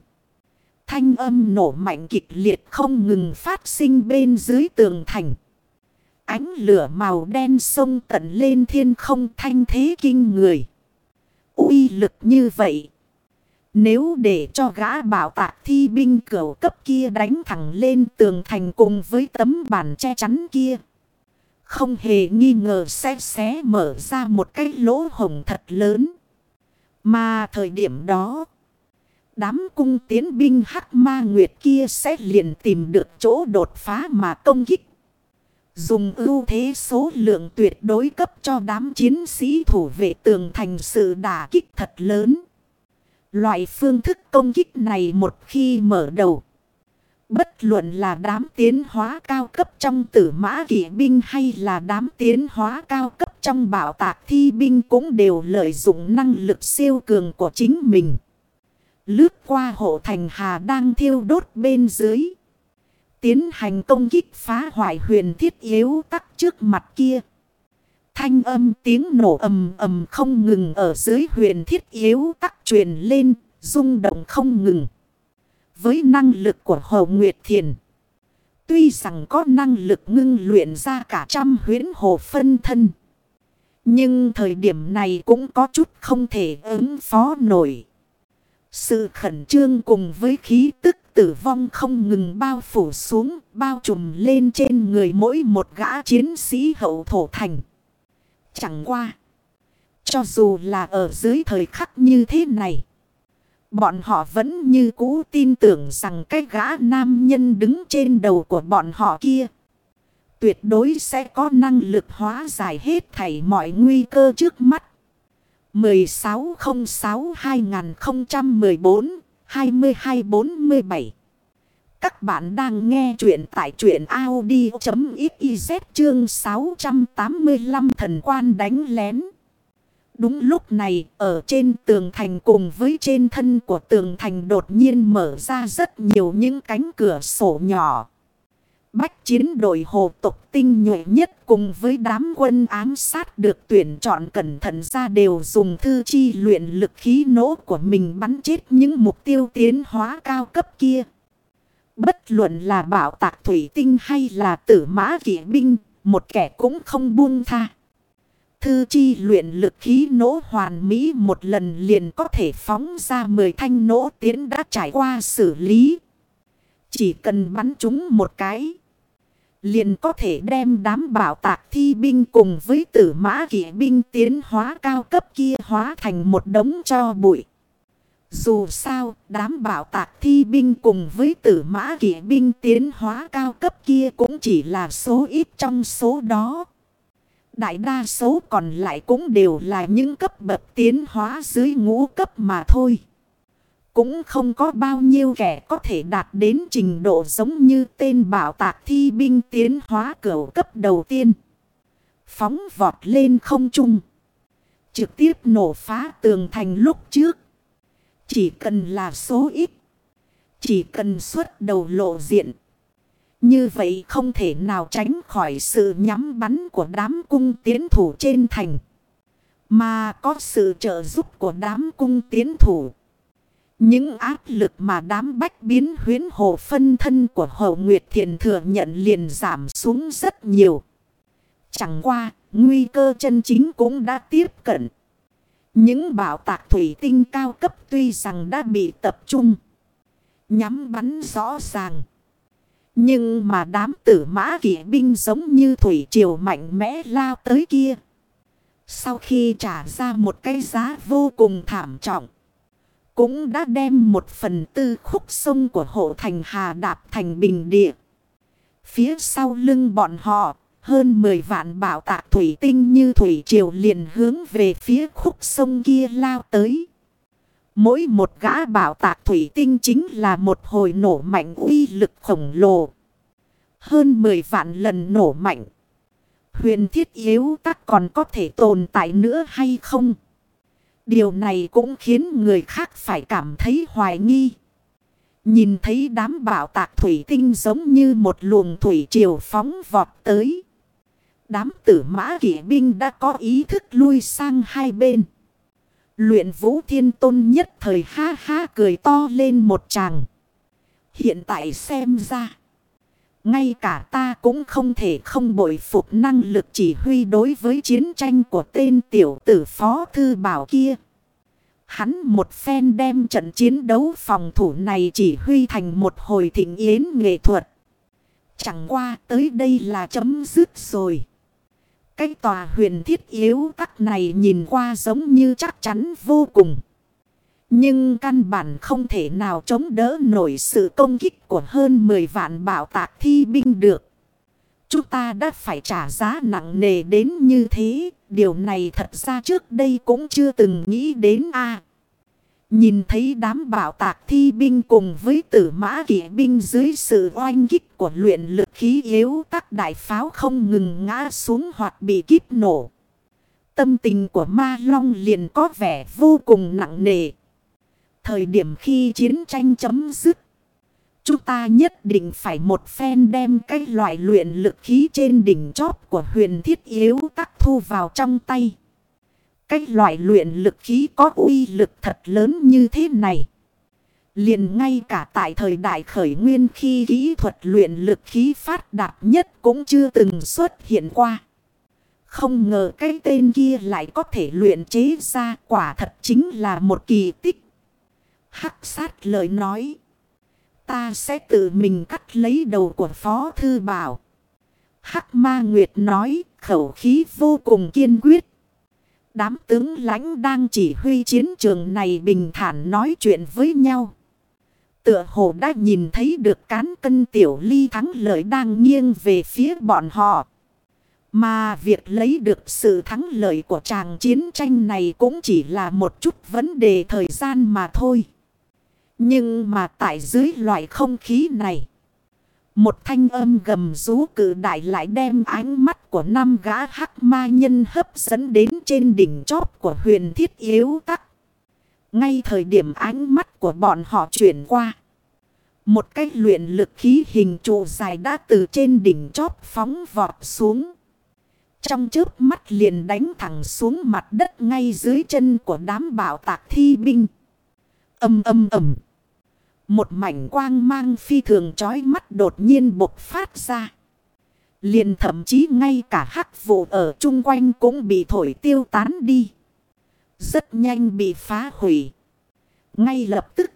Thanh âm nổ mạnh kịch liệt không ngừng phát sinh bên dưới tường thành. Ánh lửa màu đen sông tận lên thiên không thanh thế kinh người. uy lực như vậy. Nếu để cho gã bảo tạc thi binh cửu cấp kia đánh thẳng lên tường thành cùng với tấm bản che chắn kia. Không hề nghi ngờ sẽ xé mở ra một cái lỗ hồng thật lớn. Mà thời điểm đó, đám cung tiến binh hắc ma nguyệt kia sẽ liền tìm được chỗ đột phá mà công kích. Dùng ưu thế số lượng tuyệt đối cấp cho đám chiến sĩ thủ vệ tường thành sự đả kích thật lớn. Loại phương thức công kích này một khi mở đầu. Bất luận là đám tiến hóa cao cấp trong tử mã kỵ binh hay là đám tiến hóa cao cấp trong bảo tạc thi binh cũng đều lợi dụng năng lực siêu cường của chính mình. Lướt qua hộ thành hà đang thiêu đốt bên dưới. Tiến hành công kích phá hoại huyền thiết yếu tắc trước mặt kia. Thanh âm tiếng nổ ầm ầm không ngừng ở dưới huyền thiết yếu tắc truyền lên, rung động không ngừng. Với năng lực của Hồ Nguyệt Thiền, tuy rằng có năng lực ngưng luyện ra cả trăm huyến hồ phân thân. Nhưng thời điểm này cũng có chút không thể ứng phó nổi. Sự khẩn trương cùng với khí tức tử vong không ngừng bao phủ xuống, bao trùm lên trên người mỗi một gã chiến sĩ hậu thổ thành. Chẳng qua. Cho dù là ở dưới thời khắc như thế này. Bọn họ vẫn như cũ tin tưởng rằng cái gã nam nhân đứng trên đầu của bọn họ kia. Tuyệt đối sẽ có năng lực hóa giải hết thảy mọi nguy cơ trước mắt. 1606-2014-2247 Các bạn đang nghe chuyện tại truyện Audi.xyz chương 685 thần quan đánh lén. Đúng lúc này, ở trên tường thành cùng với trên thân của tường thành đột nhiên mở ra rất nhiều những cánh cửa sổ nhỏ. Bách chiến đội hồ tộc tinh nhuệ nhất cùng với đám quân ám sát được tuyển chọn cẩn thận ra đều dùng thư chi luyện lực khí nỗ của mình bắn chết những mục tiêu tiến hóa cao cấp kia. Bất luận là bảo tạc thủy tinh hay là tử mã kỵ binh, một kẻ cũng không buông tha. Thư chi luyện lực khí nỗ hoàn mỹ một lần liền có thể phóng ra 10 thanh nỗ tiến đã trải qua xử lý. Chỉ cần bắn chúng một cái. Liền có thể đem đám bảo tạc thi binh cùng với tử mã kỵ binh tiến hóa cao cấp kia hóa thành một đống cho bụi. Dù sao, đám bảo tạc thi binh cùng với tử mã kỵ binh tiến hóa cao cấp kia cũng chỉ là số ít trong số đó. Đại đa số còn lại cũng đều là những cấp bậc tiến hóa dưới ngũ cấp mà thôi. Cũng không có bao nhiêu kẻ có thể đạt đến trình độ giống như tên bảo tạc thi binh tiến hóa cửu cấp đầu tiên. Phóng vọt lên không trung. Trực tiếp nổ phá tường thành lúc trước. Chỉ cần là số ít. Chỉ cần xuất đầu lộ diện. Như vậy không thể nào tránh khỏi sự nhắm bắn của đám cung tiến thủ trên thành. Mà có sự trợ giúp của đám cung tiến thủ. Những áp lực mà đám bách biến huyến hồ phân thân của Hồ Nguyệt Thiền thừa nhận liền giảm xuống rất nhiều. Chẳng qua, nguy cơ chân chính cũng đã tiếp cận. Những bảo tạc thủy tinh cao cấp tuy rằng đã bị tập trung. Nhắm bắn rõ ràng. Nhưng mà đám tử mã kỵ binh giống như thủy triều mạnh mẽ lao tới kia. Sau khi trả ra một cái giá vô cùng thảm trọng. Cũng đã đem một phần tư khúc sông của hộ thành hà đạp thành bình địa. Phía sau lưng bọn họ, hơn 10 vạn bảo tạc thủy tinh như thủy triều liền hướng về phía khúc sông kia lao tới. Mỗi một gã bảo tạc thủy tinh chính là một hồi nổ mạnh uy lực khổng lồ. Hơn 10 vạn lần nổ mạnh. Huyền thiết yếu tắc còn có thể tồn tại nữa hay không? Điều này cũng khiến người khác phải cảm thấy hoài nghi. Nhìn thấy đám bảo tạc thủy tinh giống như một luồng thủy triều phóng vọt tới. Đám tử mã kỵ binh đã có ý thức lui sang hai bên. Luyện vũ thiên tôn nhất thời ha ha cười to lên một tràng. Hiện tại xem ra. Ngay cả ta cũng không thể không bội phục năng lực chỉ huy đối với chiến tranh của tên tiểu tử phó thư bảo kia. Hắn một phen đem trận chiến đấu phòng thủ này chỉ huy thành một hồi thịnh yến nghệ thuật. Chẳng qua tới đây là chấm dứt rồi. Cái tòa huyền thiết yếu tắc này nhìn qua giống như chắc chắn vô cùng. Nhưng căn bản không thể nào chống đỡ nổi sự công kích của hơn 10 vạn bảo tạc thi binh được. Chúng ta đã phải trả giá nặng nề đến như thế. Điều này thật ra trước đây cũng chưa từng nghĩ đến a Nhìn thấy đám bảo tạc thi binh cùng với tử mã kỵ binh dưới sự oanh kích của luyện lực khí yếu tắc đại pháo không ngừng ngã xuống hoặc bị kíp nổ. Tâm tình của ma long liền có vẻ vô cùng nặng nề. Thời điểm khi chiến tranh chấm dứt. Chúng ta nhất định phải một phen đem cái loại luyện lực khí trên đỉnh chóp của huyền thiết yếu tắc thu vào trong tay. Cái loại luyện lực khí có uy lực thật lớn như thế này. liền ngay cả tại thời đại khởi nguyên khi kỹ thuật luyện lực khí phát đạt nhất cũng chưa từng xuất hiện qua. Không ngờ cái tên kia lại có thể luyện chế ra quả thật chính là một kỳ tích. Hắc sát lời nói. Ta sẽ tự mình cắt lấy đầu của Phó Thư Bảo. Hắc Ma Nguyệt nói, khẩu khí vô cùng kiên quyết. Đám tướng lãnh đang chỉ huy chiến trường này bình thản nói chuyện với nhau. Tựa hồ đã nhìn thấy được cán cân tiểu ly thắng lợi đang nghiêng về phía bọn họ. Mà việc lấy được sự thắng lợi của chàng chiến tranh này cũng chỉ là một chút vấn đề thời gian mà thôi. Nhưng mà tại dưới loại không khí này. Một thanh âm gầm rú cử đại lại đem ánh mắt của năm gã hắc ma nhân hấp dẫn đến trên đỉnh chóp của huyền thiết yếu tắc. Ngay thời điểm ánh mắt của bọn họ chuyển qua. Một cái luyện lực khí hình trụ dài đã từ trên đỉnh chóp phóng vọt xuống. Trong trước mắt liền đánh thẳng xuống mặt đất ngay dưới chân của đám bảo tạc thi binh. Âm âm ầm. Một mảnh quang mang phi thường chói mắt đột nhiên bộc phát ra. Liền thậm chí ngay cả hắc vụ ở chung quanh cũng bị thổi tiêu tán đi. Rất nhanh bị phá hủy. Ngay lập tức.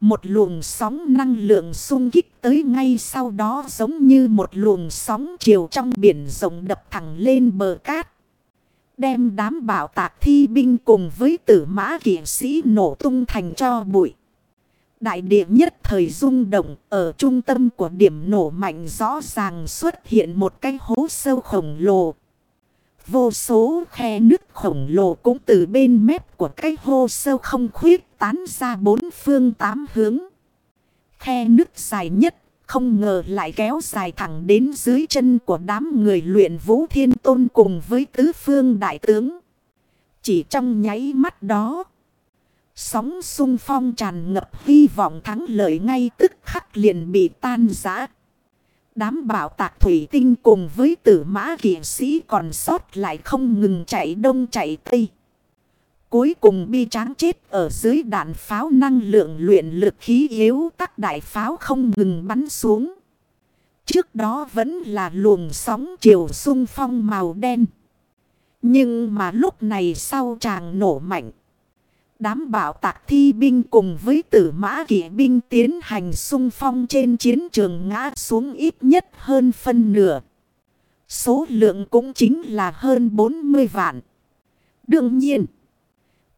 Một luồng sóng năng lượng sung kích tới ngay sau đó giống như một luồng sóng chiều trong biển rộng đập thẳng lên bờ cát. Đem đám bảo tạc thi binh cùng với tử mã kỷ sĩ nổ tung thành cho bụi. Đại địa nhất thời rung động, ở trung tâm của điểm nổ mạnh rõ ràng xuất hiện một cái hố sâu khổng lồ. Vô số khe nước khổng lồ cũng từ bên mép của cái hố sâu không khuyết tán ra bốn phương tám hướng. Khe nước dài nhất, không ngờ lại kéo dài thẳng đến dưới chân của đám người luyện vũ thiên tôn cùng với tứ phương đại tướng. Chỉ trong nháy mắt đó. Sóng sung phong tràn ngập hy vọng thắng lợi ngay tức khắc liền bị tan giã. Đám bảo tạc thủy tinh cùng với tử mã kỷ sĩ còn sót lại không ngừng chạy đông chạy tây. Cuối cùng bi tráng chết ở dưới đạn pháo năng lượng luyện lực khí yếu các đại pháo không ngừng bắn xuống. Trước đó vẫn là luồng sóng chiều sung phong màu đen. Nhưng mà lúc này sau tràng nổ mạnh. Đám bảo tạc thi binh cùng với tử mã kỵ binh tiến hành sung phong trên chiến trường ngã xuống ít nhất hơn phân nửa. Số lượng cũng chính là hơn 40 vạn. Đương nhiên,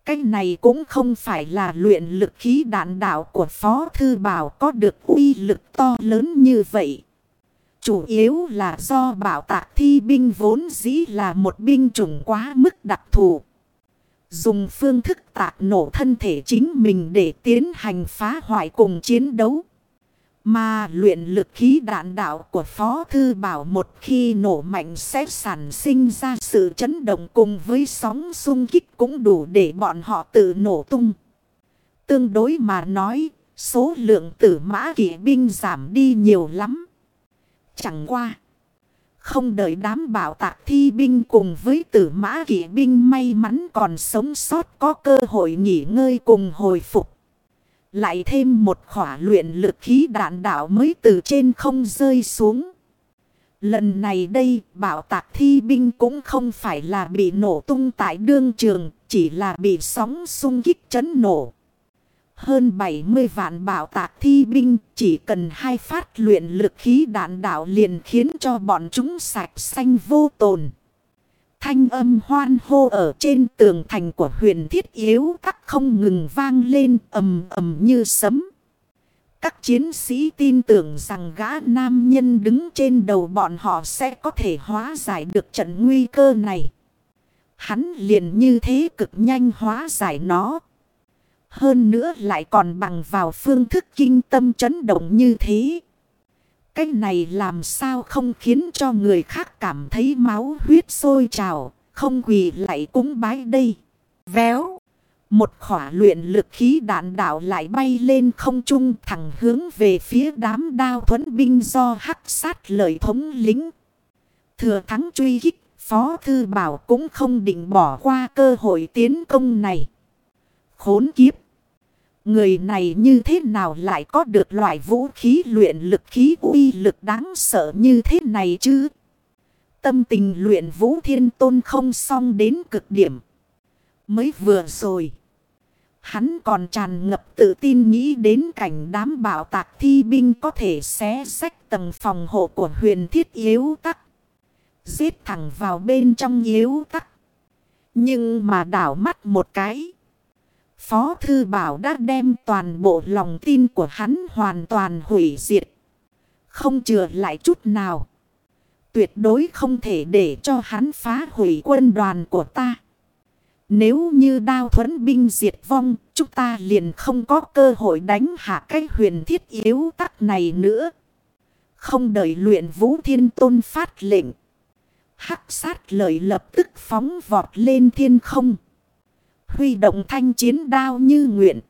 cái này cũng không phải là luyện lực khí đạn đạo của Phó Thư Bảo có được uy lực to lớn như vậy. Chủ yếu là do bảo tạc thi binh vốn dĩ là một binh chủng quá mức đặc thù. Dùng phương thức tạc nổ thân thể chính mình để tiến hành phá hoại cùng chiến đấu. Mà luyện lực khí đạn đạo của Phó Thư Bảo một khi nổ mạnh sẽ sản sinh ra sự chấn động cùng với sóng xung kích cũng đủ để bọn họ tự nổ tung. Tương đối mà nói, số lượng tử mã kỵ binh giảm đi nhiều lắm. Chẳng qua. Không đợi đám bảo tạc thi binh cùng với tử mã kỵ binh may mắn còn sống sót có cơ hội nghỉ ngơi cùng hồi phục. Lại thêm một khỏa luyện lực khí đạn đạo mới từ trên không rơi xuống. Lần này đây bảo tạc thi binh cũng không phải là bị nổ tung tại đương trường, chỉ là bị sóng xung kích chấn nổ. Hơn 70 vạn bảo tạc thi binh, chỉ cần hai phát luyện lực khí đạn đạo liền khiến cho bọn chúng sạch xanh vô tồn. Thanh âm hoan hô ở trên tường thành của huyền thiết yếu các không ngừng vang lên ầm ầm như sấm. Các chiến sĩ tin tưởng rằng gã nam nhân đứng trên đầu bọn họ sẽ có thể hóa giải được trận nguy cơ này. Hắn liền như thế cực nhanh hóa giải nó. Hơn nữa lại còn bằng vào phương thức kinh tâm chấn động như thế. Cái này làm sao không khiến cho người khác cảm thấy máu huyết sôi trào, không quỳ lại cúng bái đây. Véo. Một khỏa luyện lực khí đạn đạo lại bay lên không trung thẳng hướng về phía đám đao thuẫn binh do hắc sát lợi thống lính. Thừa thắng truy kích, Phó Thư Bảo cũng không định bỏ qua cơ hội tiến công này. Khốn kiếp! Người này như thế nào lại có được loại vũ khí luyện lực khí uy lực đáng sợ như thế này chứ? Tâm tình luyện vũ thiên tôn không xong đến cực điểm. Mới vừa rồi. Hắn còn tràn ngập tự tin nghĩ đến cảnh đám bảo tạc thi binh có thể xé sách tầng phòng hộ của huyền thiết yếu tắc. Giết thẳng vào bên trong yếu tắc. Nhưng mà đảo mắt một cái. Phó Thư Bảo đã đem toàn bộ lòng tin của hắn hoàn toàn hủy diệt. Không chừa lại chút nào. Tuyệt đối không thể để cho hắn phá hủy quân đoàn của ta. Nếu như đao thuẫn binh diệt vong, chúng ta liền không có cơ hội đánh hạ cái huyền thiết yếu tắc này nữa. Không đợi luyện vũ thiên tôn phát lệnh. Hắc sát lợi lập tức phóng vọt lên thiên không. Huy động thanh chiến đao như nguyện.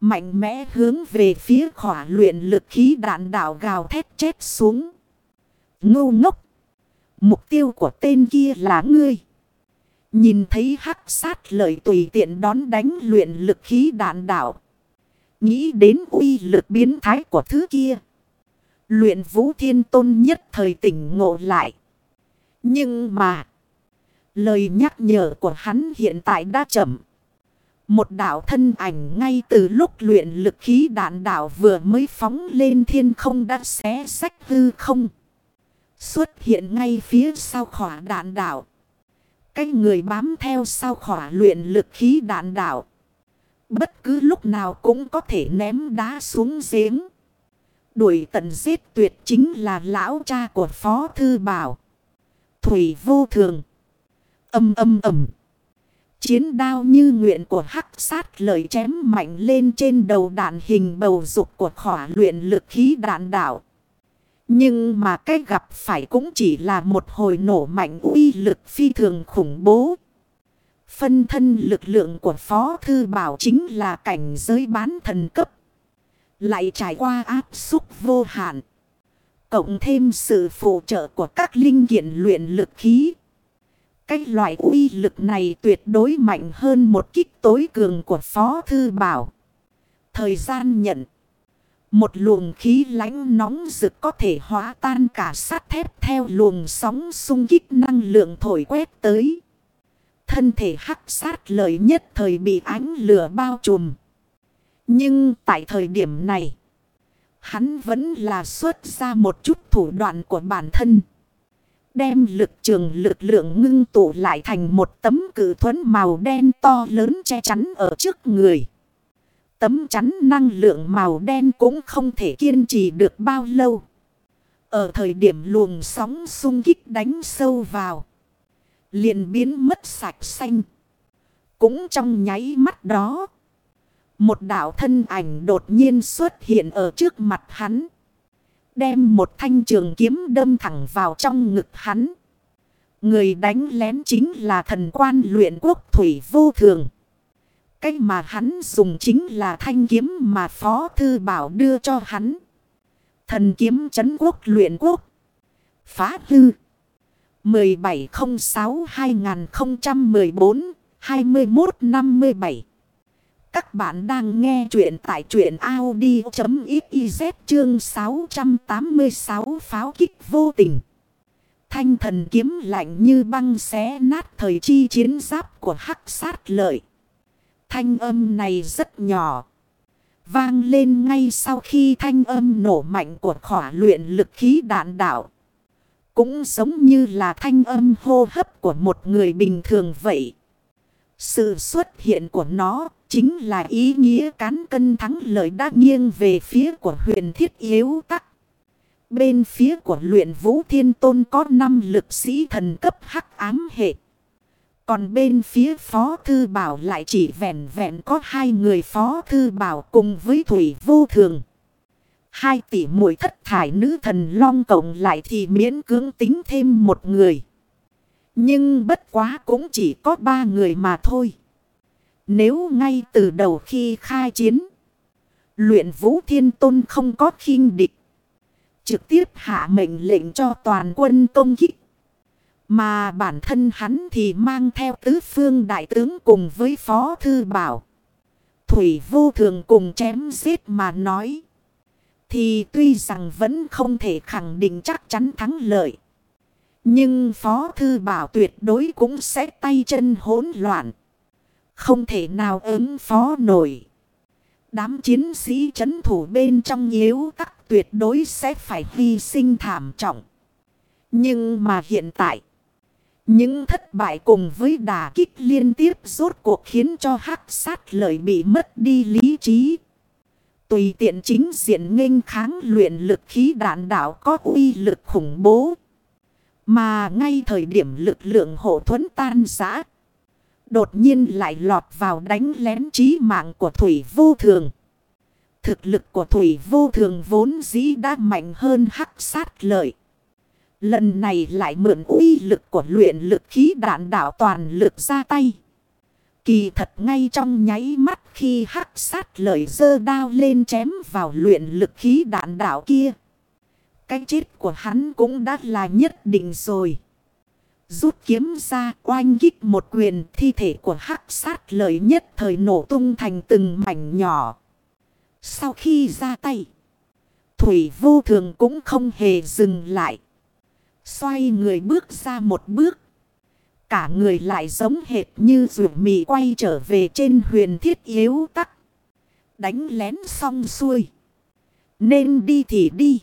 Mạnh mẽ hướng về phía khỏa luyện lực khí đạn đảo gào thét chết xuống. Ngu ngốc. Mục tiêu của tên kia là ngươi. Nhìn thấy hắc sát lợi tùy tiện đón đánh luyện lực khí đạn đảo. Nghĩ đến uy lực biến thái của thứ kia. Luyện vũ thiên tôn nhất thời tỉnh ngộ lại. Nhưng mà. Lời nhắc nhở của hắn hiện tại đã chậm. Một đảo thân ảnh ngay từ lúc luyện lực khí đạn đảo vừa mới phóng lên thiên không đã xé sách hư không. Xuất hiện ngay phía sau khỏa đạn đảo. Cái người bám theo sau khỏa luyện lực khí đạn đảo. Bất cứ lúc nào cũng có thể ném đá xuống giếng. Đuổi tận giết tuyệt chính là lão cha của Phó Thư Bảo. Thủy vô thường. Âm âm ầm. Chiến đao như nguyện của hắc sát lời chém mạnh lên trên đầu đạn hình bầu dục của khỏa luyện lực khí đạn đảo. Nhưng mà cái gặp phải cũng chỉ là một hồi nổ mạnh uy lực phi thường khủng bố. Phân thân lực lượng của Phó Thư Bảo chính là cảnh giới bán thần cấp. Lại trải qua áp xúc vô hạn. Cộng thêm sự phụ trợ của các linh kiện luyện lực khí. Cái loại uy lực này tuyệt đối mạnh hơn một kích tối cường của Phó Thư Bảo. Thời gian nhận. Một luồng khí lánh nóng rực có thể hóa tan cả sắt thép theo luồng sóng xung kích năng lượng thổi quét tới. Thân thể hắc sát lợi nhất thời bị ánh lửa bao trùm. Nhưng tại thời điểm này, hắn vẫn là xuất ra một chút thủ đoạn của bản thân. Đem lực trường lực lượng ngưng tụ lại thành một tấm cử thuẫn màu đen to lớn che chắn ở trước người. Tấm chắn năng lượng màu đen cũng không thể kiên trì được bao lâu. Ở thời điểm luồng sóng xung kích đánh sâu vào. Liền biến mất sạch xanh. Cũng trong nháy mắt đó. Một đảo thân ảnh đột nhiên xuất hiện ở trước mặt hắn. Đem một thanh trường kiếm đâm thẳng vào trong ngực hắn. Người đánh lén chính là thần quan luyện quốc thủy vô thường. Cái mà hắn dùng chính là thanh kiếm mà Phó Thư Bảo đưa cho hắn. Thần kiếm chấn quốc luyện quốc. Phá hư. 1706-2014-2157 các bạn đang nghe chuyện tại chuyện Audi.xyz chương 686 pháo kích vô tình. Thanh thần kiếm lạnh như băng xé nát thời chi chiến giáp của hắc sát lợi. Thanh âm này rất nhỏ. Vang lên ngay sau khi thanh âm nổ mạnh của khỏa luyện lực khí đạn đạo. Cũng giống như là thanh âm hô hấp của một người bình thường vậy. Sự xuất hiện của nó chính là ý nghĩa cán cân thắng lợi đã nghiêng về phía của huyền thiết yếu tắc. Bên phía của luyện vũ thiên tôn có 5 lực sĩ thần cấp hắc ám hệ. Còn bên phía phó thư bảo lại chỉ vẹn vẹn có hai người phó thư bảo cùng với thủy vô thường. Hai tỷ muội thất thải nữ thần long cộng lại thì miễn cưỡng tính thêm một người. Nhưng bất quá cũng chỉ có ba người mà thôi. Nếu ngay từ đầu khi khai chiến, luyện vũ thiên tôn không có khinh địch. Trực tiếp hạ mệnh lệnh cho toàn quân công kích. Mà bản thân hắn thì mang theo tứ phương đại tướng cùng với phó thư bảo. Thủy vô thường cùng chém giết mà nói. Thì tuy rằng vẫn không thể khẳng định chắc chắn thắng lợi. Nhưng Phó Thư Bảo tuyệt đối cũng sẽ tay chân hỗn loạn. Không thể nào ứng phó nổi. Đám chiến sĩ chấn thủ bên trong yếu tắc tuyệt đối sẽ phải hy sinh thảm trọng. Nhưng mà hiện tại, những thất bại cùng với đà kích liên tiếp rốt cuộc khiến cho hắc sát lợi bị mất đi lý trí. Tùy tiện chính diện nghênh kháng luyện lực khí đạn đạo có uy lực khủng bố. Mà ngay thời điểm lực lượng hộ thuẫn tan giã. Đột nhiên lại lọt vào đánh lén trí mạng của Thủy Vô Thường. Thực lực của Thủy Vô Thường vốn dĩ đã mạnh hơn hắc sát lợi. Lần này lại mượn uy lực của luyện lực khí đạn đạo toàn lực ra tay. Kỳ thật ngay trong nháy mắt khi hắc sát lợi dơ đao lên chém vào luyện lực khí đạn đạo kia. Cái chết của hắn cũng đã là nhất định rồi. Rút kiếm ra oanh kích một quyền thi thể của hắc sát lợi nhất thời nổ tung thành từng mảnh nhỏ. Sau khi ra tay, Thủy vô thường cũng không hề dừng lại. Xoay người bước ra một bước. Cả người lại giống hệt như rượu mì quay trở về trên huyền thiết yếu tắc. Đánh lén xong xuôi. Nên đi thì đi.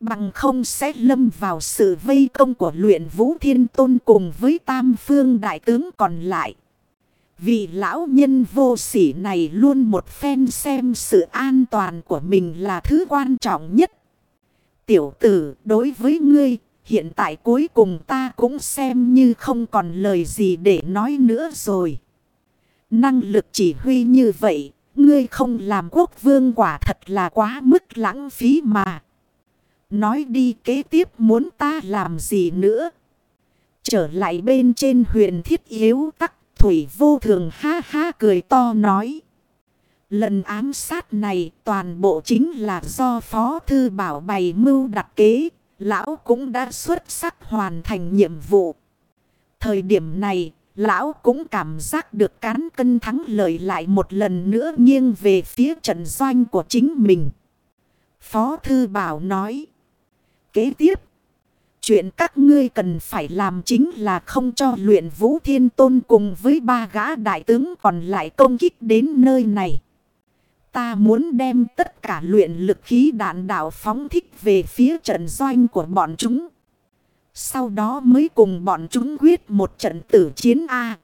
Bằng không sẽ lâm vào sự vây công của luyện vũ thiên tôn cùng với tam phương đại tướng còn lại. Vì lão nhân vô sỉ này luôn một phen xem sự an toàn của mình là thứ quan trọng nhất. Tiểu tử đối với ngươi hiện tại cuối cùng ta cũng xem như không còn lời gì để nói nữa rồi. Năng lực chỉ huy như vậy, ngươi không làm quốc vương quả thật là quá mức lãng phí mà. Nói đi kế tiếp muốn ta làm gì nữa. Trở lại bên trên huyền thiết yếu tắc thủy vô thường ha ha cười to nói. Lần ám sát này toàn bộ chính là do Phó Thư Bảo bày mưu đặt kế. Lão cũng đã xuất sắc hoàn thành nhiệm vụ. Thời điểm này, lão cũng cảm giác được cán cân thắng lợi lại một lần nữa nghiêng về phía trận doanh của chính mình. Phó Thư Bảo nói kế tiếp. Chuyện các ngươi cần phải làm chính là không cho luyện vũ thiên tôn cùng với ba gã đại tướng còn lại công kích đến nơi này. Ta muốn đem tất cả luyện lực khí đạn đạo phóng thích về phía trận doanh của bọn chúng. Sau đó mới cùng bọn chúng quyết một trận tử chiến A.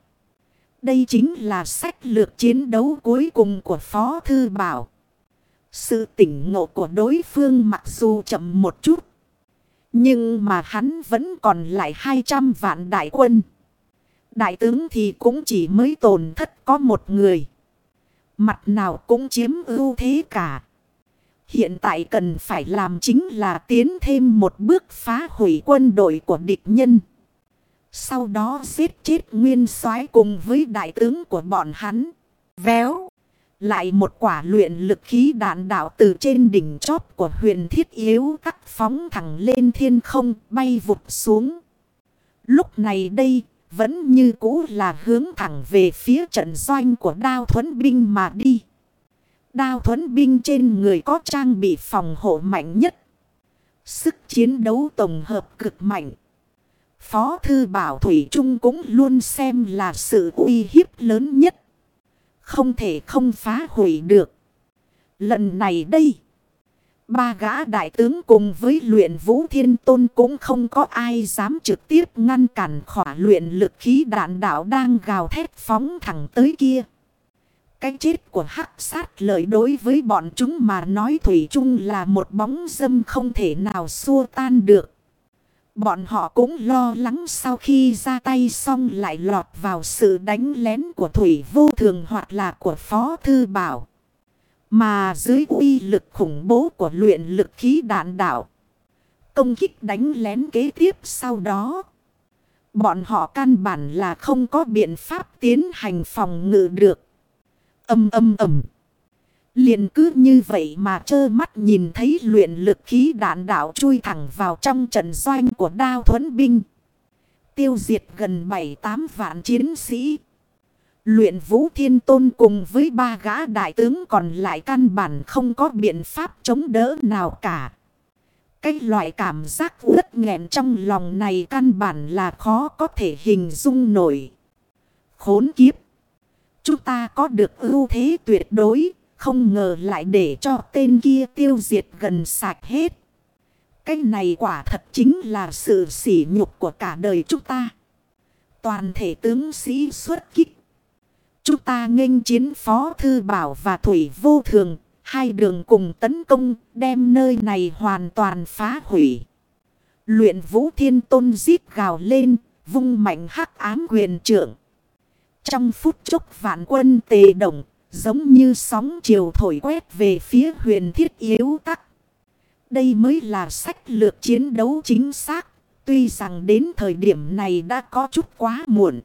Đây chính là sách lược chiến đấu cuối cùng của Phó Thư Bảo. Sự tỉnh ngộ của đối phương mặc dù chậm một chút. Nhưng mà hắn vẫn còn lại 200 vạn đại quân. Đại tướng thì cũng chỉ mới tổn thất có một người. Mặt nào cũng chiếm ưu thế cả. Hiện tại cần phải làm chính là tiến thêm một bước phá hủy quân đội của địch nhân. Sau đó giết chết nguyên soái cùng với đại tướng của bọn hắn. Véo. Lại một quả luyện lực khí đạn đạo từ trên đỉnh chóp của huyền thiết yếu cắt phóng thẳng lên thiên không bay vụt xuống. Lúc này đây, Vẫn như cũ là hướng thẳng về phía trận doanh của đao thuẫn binh mà đi. Đao thuẫn binh trên người có trang bị phòng hộ mạnh nhất. Sức chiến đấu tổng hợp cực mạnh. Phó Thư Bảo Thủy Trung cũng luôn xem là sự uy hiếp lớn nhất. Không thể không phá hủy được. Lần này đây. Ba gã đại tướng cùng với luyện vũ thiên tôn cũng không có ai dám trực tiếp ngăn cản khỏa luyện lực khí đạn đạo đang gào thét phóng thẳng tới kia. Cái chết của hắc sát lợi đối với bọn chúng mà nói Thủy chung là một bóng dâm không thể nào xua tan được. Bọn họ cũng lo lắng sau khi ra tay xong lại lọt vào sự đánh lén của Thủy vô thường hoặc là của Phó Thư Bảo. Mà dưới uy lực khủng bố của luyện lực khí đạn đạo. Công kích đánh lén kế tiếp sau đó. Bọn họ căn bản là không có biện pháp tiến hành phòng ngự được. Âm âm ầm. Liền cứ như vậy mà trơ mắt nhìn thấy luyện lực khí đạn đạo chui thẳng vào trong trận doanh của đao thuẫn binh. Tiêu diệt gần 7-8 vạn chiến sĩ. Luyện vũ thiên tôn cùng với ba gã đại tướng còn lại căn bản không có biện pháp chống đỡ nào cả. Cái loại cảm giác uất nghẹn trong lòng này căn bản là khó có thể hình dung nổi. Khốn kiếp! Chúng ta có được ưu thế tuyệt đối, không ngờ lại để cho tên kia tiêu diệt gần sạch hết. Cái này quả thật chính là sự sỉ nhục của cả đời chúng ta. Toàn thể tướng sĩ xuất kích. Chúng ta nghênh chiến Phó Thư Bảo và Thủy Vô Thường. Hai đường cùng tấn công đem nơi này hoàn toàn phá hủy. Luyện Vũ Thiên Tôn giết gào lên, vung mạnh hắc ám quyền trưởng. Trong phút chốc vạn quân tề động, giống như sóng chiều thổi quét về phía huyền thiết yếu tắc. Đây mới là sách lược chiến đấu chính xác, tuy rằng đến thời điểm này đã có chút quá muộn.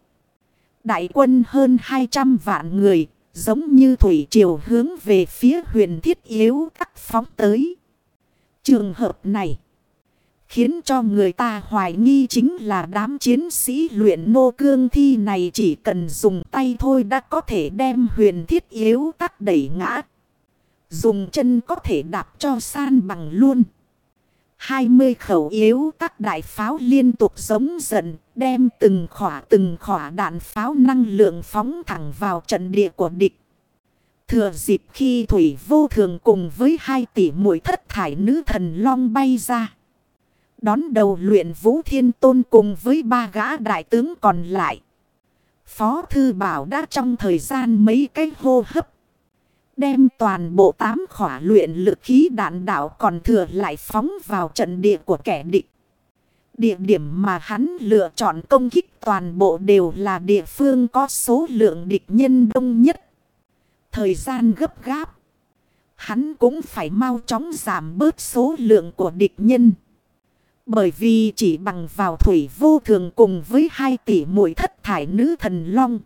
Đại quân hơn 200 vạn người, giống như thủy triều hướng về phía huyền thiết yếu tắc phóng tới. Trường hợp này Khiến cho người ta hoài nghi chính là đám chiến sĩ luyện nô cương thi này chỉ cần dùng tay thôi đã có thể đem huyền thiết yếu tắc đẩy ngã. Dùng chân có thể đạp cho san bằng luôn. 20 khẩu yếu tắc đại pháo liên tục giống dần, đem từng khỏa từng khỏa đạn pháo năng lượng phóng thẳng vào trận địa của địch. Thừa dịp khi Thủy vô thường cùng với hai tỷ mũi thất thải nữ thần long bay ra. Đón đầu luyện vũ thiên tôn cùng với ba gã đại tướng còn lại. Phó Thư Bảo đã trong thời gian mấy cái hô hấp. Đem toàn bộ tám khỏa luyện lực khí đạn đạo còn thừa lại phóng vào trận địa của kẻ địch. Địa điểm mà hắn lựa chọn công kích toàn bộ đều là địa phương có số lượng địch nhân đông nhất. Thời gian gấp gáp. Hắn cũng phải mau chóng giảm bớt số lượng của địch nhân. Bởi vì chỉ bằng vào thủy vô thường cùng với hai tỷ mũi thất thải nữ thần long.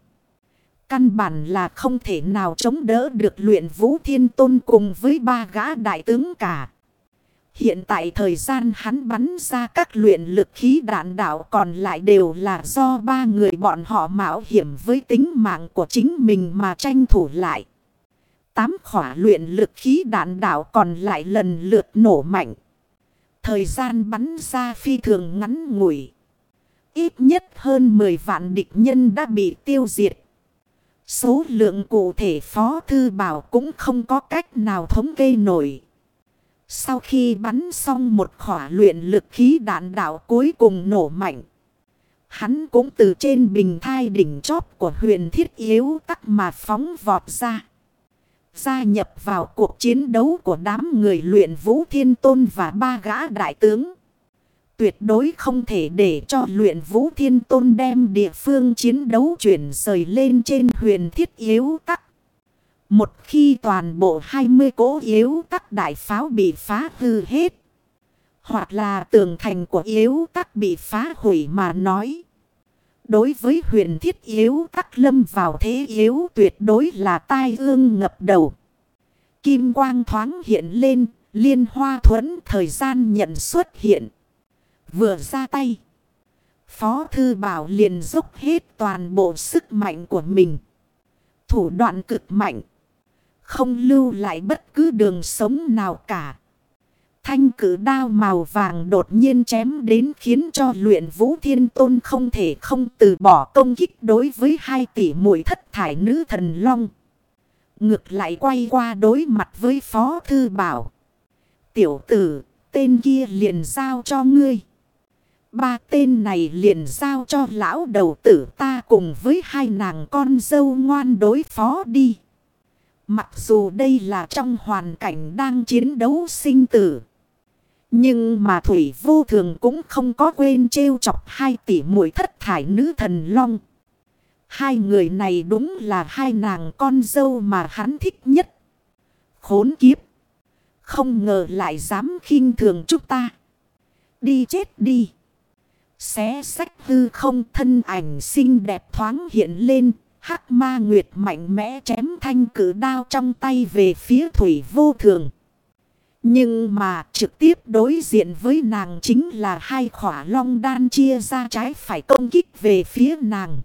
Căn bản là không thể nào chống đỡ được luyện vũ thiên tôn cùng với ba gã đại tướng cả. Hiện tại thời gian hắn bắn ra các luyện lực khí đạn đạo còn lại đều là do ba người bọn họ mạo hiểm với tính mạng của chính mình mà tranh thủ lại. Tám khỏa luyện lực khí đạn đạo còn lại lần lượt nổ mạnh. Thời gian bắn ra phi thường ngắn ngủi. Ít nhất hơn 10 vạn địch nhân đã bị tiêu diệt. Số lượng cụ thể Phó Thư Bảo cũng không có cách nào thống kê nổi. Sau khi bắn xong một khỏa luyện lực khí đạn đạo cuối cùng nổ mạnh. Hắn cũng từ trên bình thai đỉnh chóp của huyền thiết yếu tắc mà phóng vọt ra. Gia nhập vào cuộc chiến đấu của đám người luyện vũ thiên tôn và ba gã đại tướng. Tuyệt đối không thể để cho luyện vũ thiên tôn đem địa phương chiến đấu chuyển rời lên trên huyền thiết yếu tắc. Một khi toàn bộ 20 cỗ yếu tắc đại pháo bị phá hư hết. Hoặc là tường thành của yếu tắc bị phá hủy mà nói. Đối với huyền thiết yếu tắc lâm vào thế yếu tuyệt đối là tai ương ngập đầu. Kim quang thoáng hiện lên, liên hoa thuẫn thời gian nhận xuất hiện. Vừa ra tay. Phó Thư Bảo liền dốc hết toàn bộ sức mạnh của mình. Thủ đoạn cực mạnh. Không lưu lại bất cứ đường sống nào cả. Thanh cử đao màu vàng đột nhiên chém đến khiến cho luyện vũ thiên tôn không thể không từ bỏ công kích đối với hai tỷ mũi thất thải nữ thần long. Ngược lại quay qua đối mặt với phó thư bảo. Tiểu tử, tên kia liền giao cho ngươi. Ba tên này liền giao cho lão đầu tử ta cùng với hai nàng con dâu ngoan đối phó đi. Mặc dù đây là trong hoàn cảnh đang chiến đấu sinh tử. Nhưng mà Thủy vô thường cũng không có quên trêu chọc hai tỷ muội thất thải nữ thần long. Hai người này đúng là hai nàng con dâu mà hắn thích nhất. Khốn kiếp. Không ngờ lại dám khinh thường chúng ta. Đi chết đi. Xé sách hư không thân ảnh xinh đẹp thoáng hiện lên. Hắc ma nguyệt mạnh mẽ chém thanh cử đao trong tay về phía thủy vô thường. Nhưng mà trực tiếp đối diện với nàng chính là hai khỏa long đan chia ra trái phải công kích về phía nàng.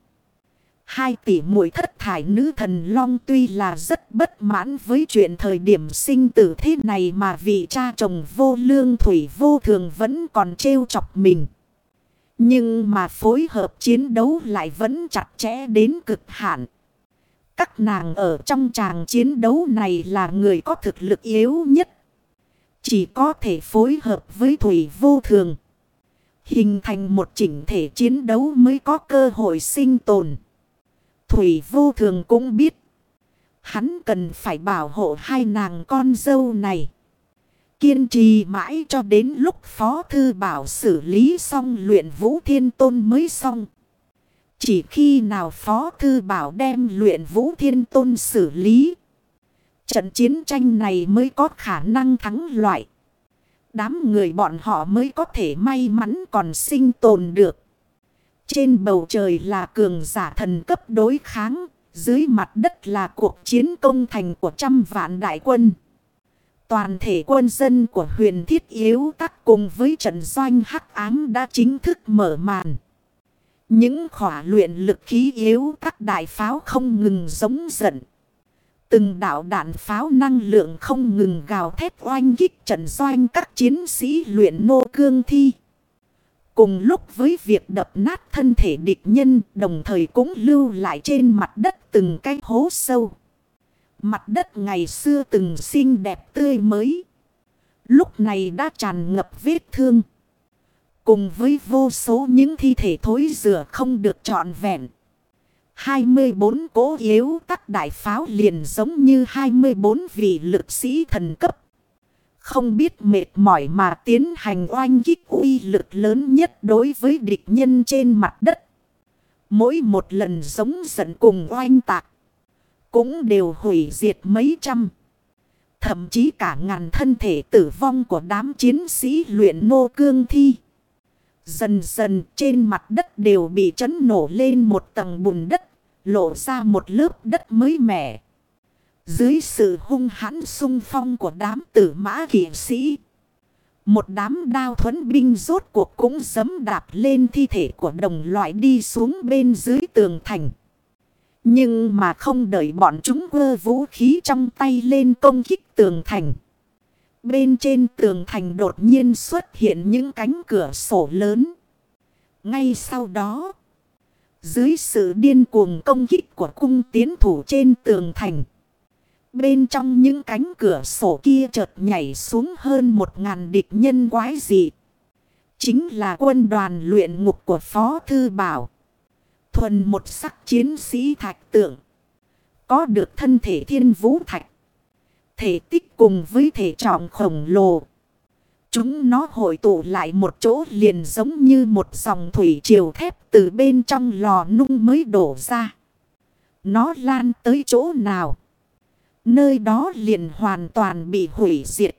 Hai tỷ muội thất thải nữ thần long tuy là rất bất mãn với chuyện thời điểm sinh tử thế này mà vị cha chồng vô lương thủy vô thường vẫn còn trêu chọc mình. Nhưng mà phối hợp chiến đấu lại vẫn chặt chẽ đến cực hạn. Các nàng ở trong tràng chiến đấu này là người có thực lực yếu nhất. Chỉ có thể phối hợp với thủy vô thường. Hình thành một chỉnh thể chiến đấu mới có cơ hội sinh tồn. Thủy vô thường cũng biết. Hắn cần phải bảo hộ hai nàng con dâu này. Kiên trì mãi cho đến lúc Phó Thư Bảo xử lý xong luyện Vũ Thiên Tôn mới xong. Chỉ khi nào Phó Thư Bảo đem luyện Vũ Thiên Tôn xử lý. Trận chiến tranh này mới có khả năng thắng loại. Đám người bọn họ mới có thể may mắn còn sinh tồn được. Trên bầu trời là cường giả thần cấp đối kháng. Dưới mặt đất là cuộc chiến công thành của trăm vạn đại quân. Toàn thể quân dân của huyền thiết yếu tắc cùng với trận doanh hắc ám đã chính thức mở màn. Những khỏa luyện lực khí yếu các đại pháo không ngừng giống giận. Từng đạo đạn pháo năng lượng không ngừng gào thét oanh kích trận doanh các chiến sĩ luyện nô cương thi. Cùng lúc với việc đập nát thân thể địch nhân, đồng thời cũng lưu lại trên mặt đất từng cái hố sâu. Mặt đất ngày xưa từng xinh đẹp tươi mới. Lúc này đã tràn ngập vết thương. Cùng với vô số những thi thể thối rửa không được trọn vẹn. 24 cố yếu các đại pháo liền giống như 24 vị lực sĩ thần cấp. Không biết mệt mỏi mà tiến hành oanh kích uy lực lớn nhất đối với địch nhân trên mặt đất. Mỗi một lần giống giận cùng oanh tạc. Cũng đều hủy diệt mấy trăm. Thậm chí cả ngàn thân thể tử vong của đám chiến sĩ luyện nô cương thi. Dần dần trên mặt đất đều bị chấn nổ lên một tầng bùn đất, lộ ra một lớp đất mới mẻ. Dưới sự hung hãn sung phong của đám tử mã kỵ sĩ. Một đám đao thuẫn binh rốt cuộc cũng dấm đạp lên thi thể của đồng loại đi xuống bên dưới tường thành. Nhưng mà không đợi bọn chúng vơ vũ khí trong tay lên công kích tường thành. Bên trên tường thành đột nhiên xuất hiện những cánh cửa sổ lớn. Ngay sau đó, dưới sự điên cuồng công kích của cung tiến thủ trên tường thành. Bên trong những cánh cửa sổ kia chợt nhảy xuống hơn một ngàn địch nhân quái dị. Chính là quân đoàn luyện ngục của Phó Thư Bảo. Thuần một sắc chiến sĩ thạch tượng. Có được thân thể thiên vũ thạch. Thể tích cùng với thể trọng khổng lồ. Chúng nó hội tụ lại một chỗ liền giống như một dòng thủy triều thép từ bên trong lò nung mới đổ ra. Nó lan tới chỗ nào? Nơi đó liền hoàn toàn bị hủy diệt.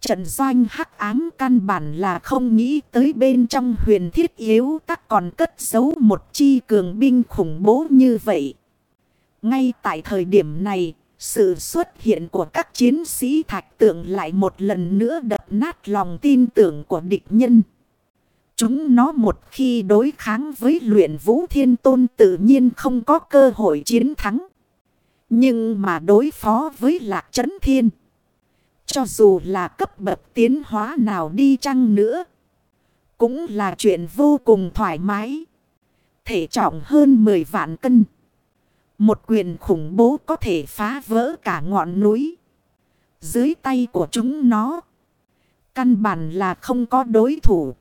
Trận doanh hắc ám căn bản là không nghĩ tới bên trong huyền thiết yếu tắc còn cất giấu một chi cường binh khủng bố như vậy. Ngay tại thời điểm này, sự xuất hiện của các chiến sĩ thạch tượng lại một lần nữa đập nát lòng tin tưởng của địch nhân. Chúng nó một khi đối kháng với luyện vũ thiên tôn tự nhiên không có cơ hội chiến thắng. Nhưng mà đối phó với lạc trấn thiên. Cho dù là cấp bậc tiến hóa nào đi chăng nữa. Cũng là chuyện vô cùng thoải mái. Thể trọng hơn 10 vạn cân. Một quyền khủng bố có thể phá vỡ cả ngọn núi. Dưới tay của chúng nó. Căn bản là không có đối thủ.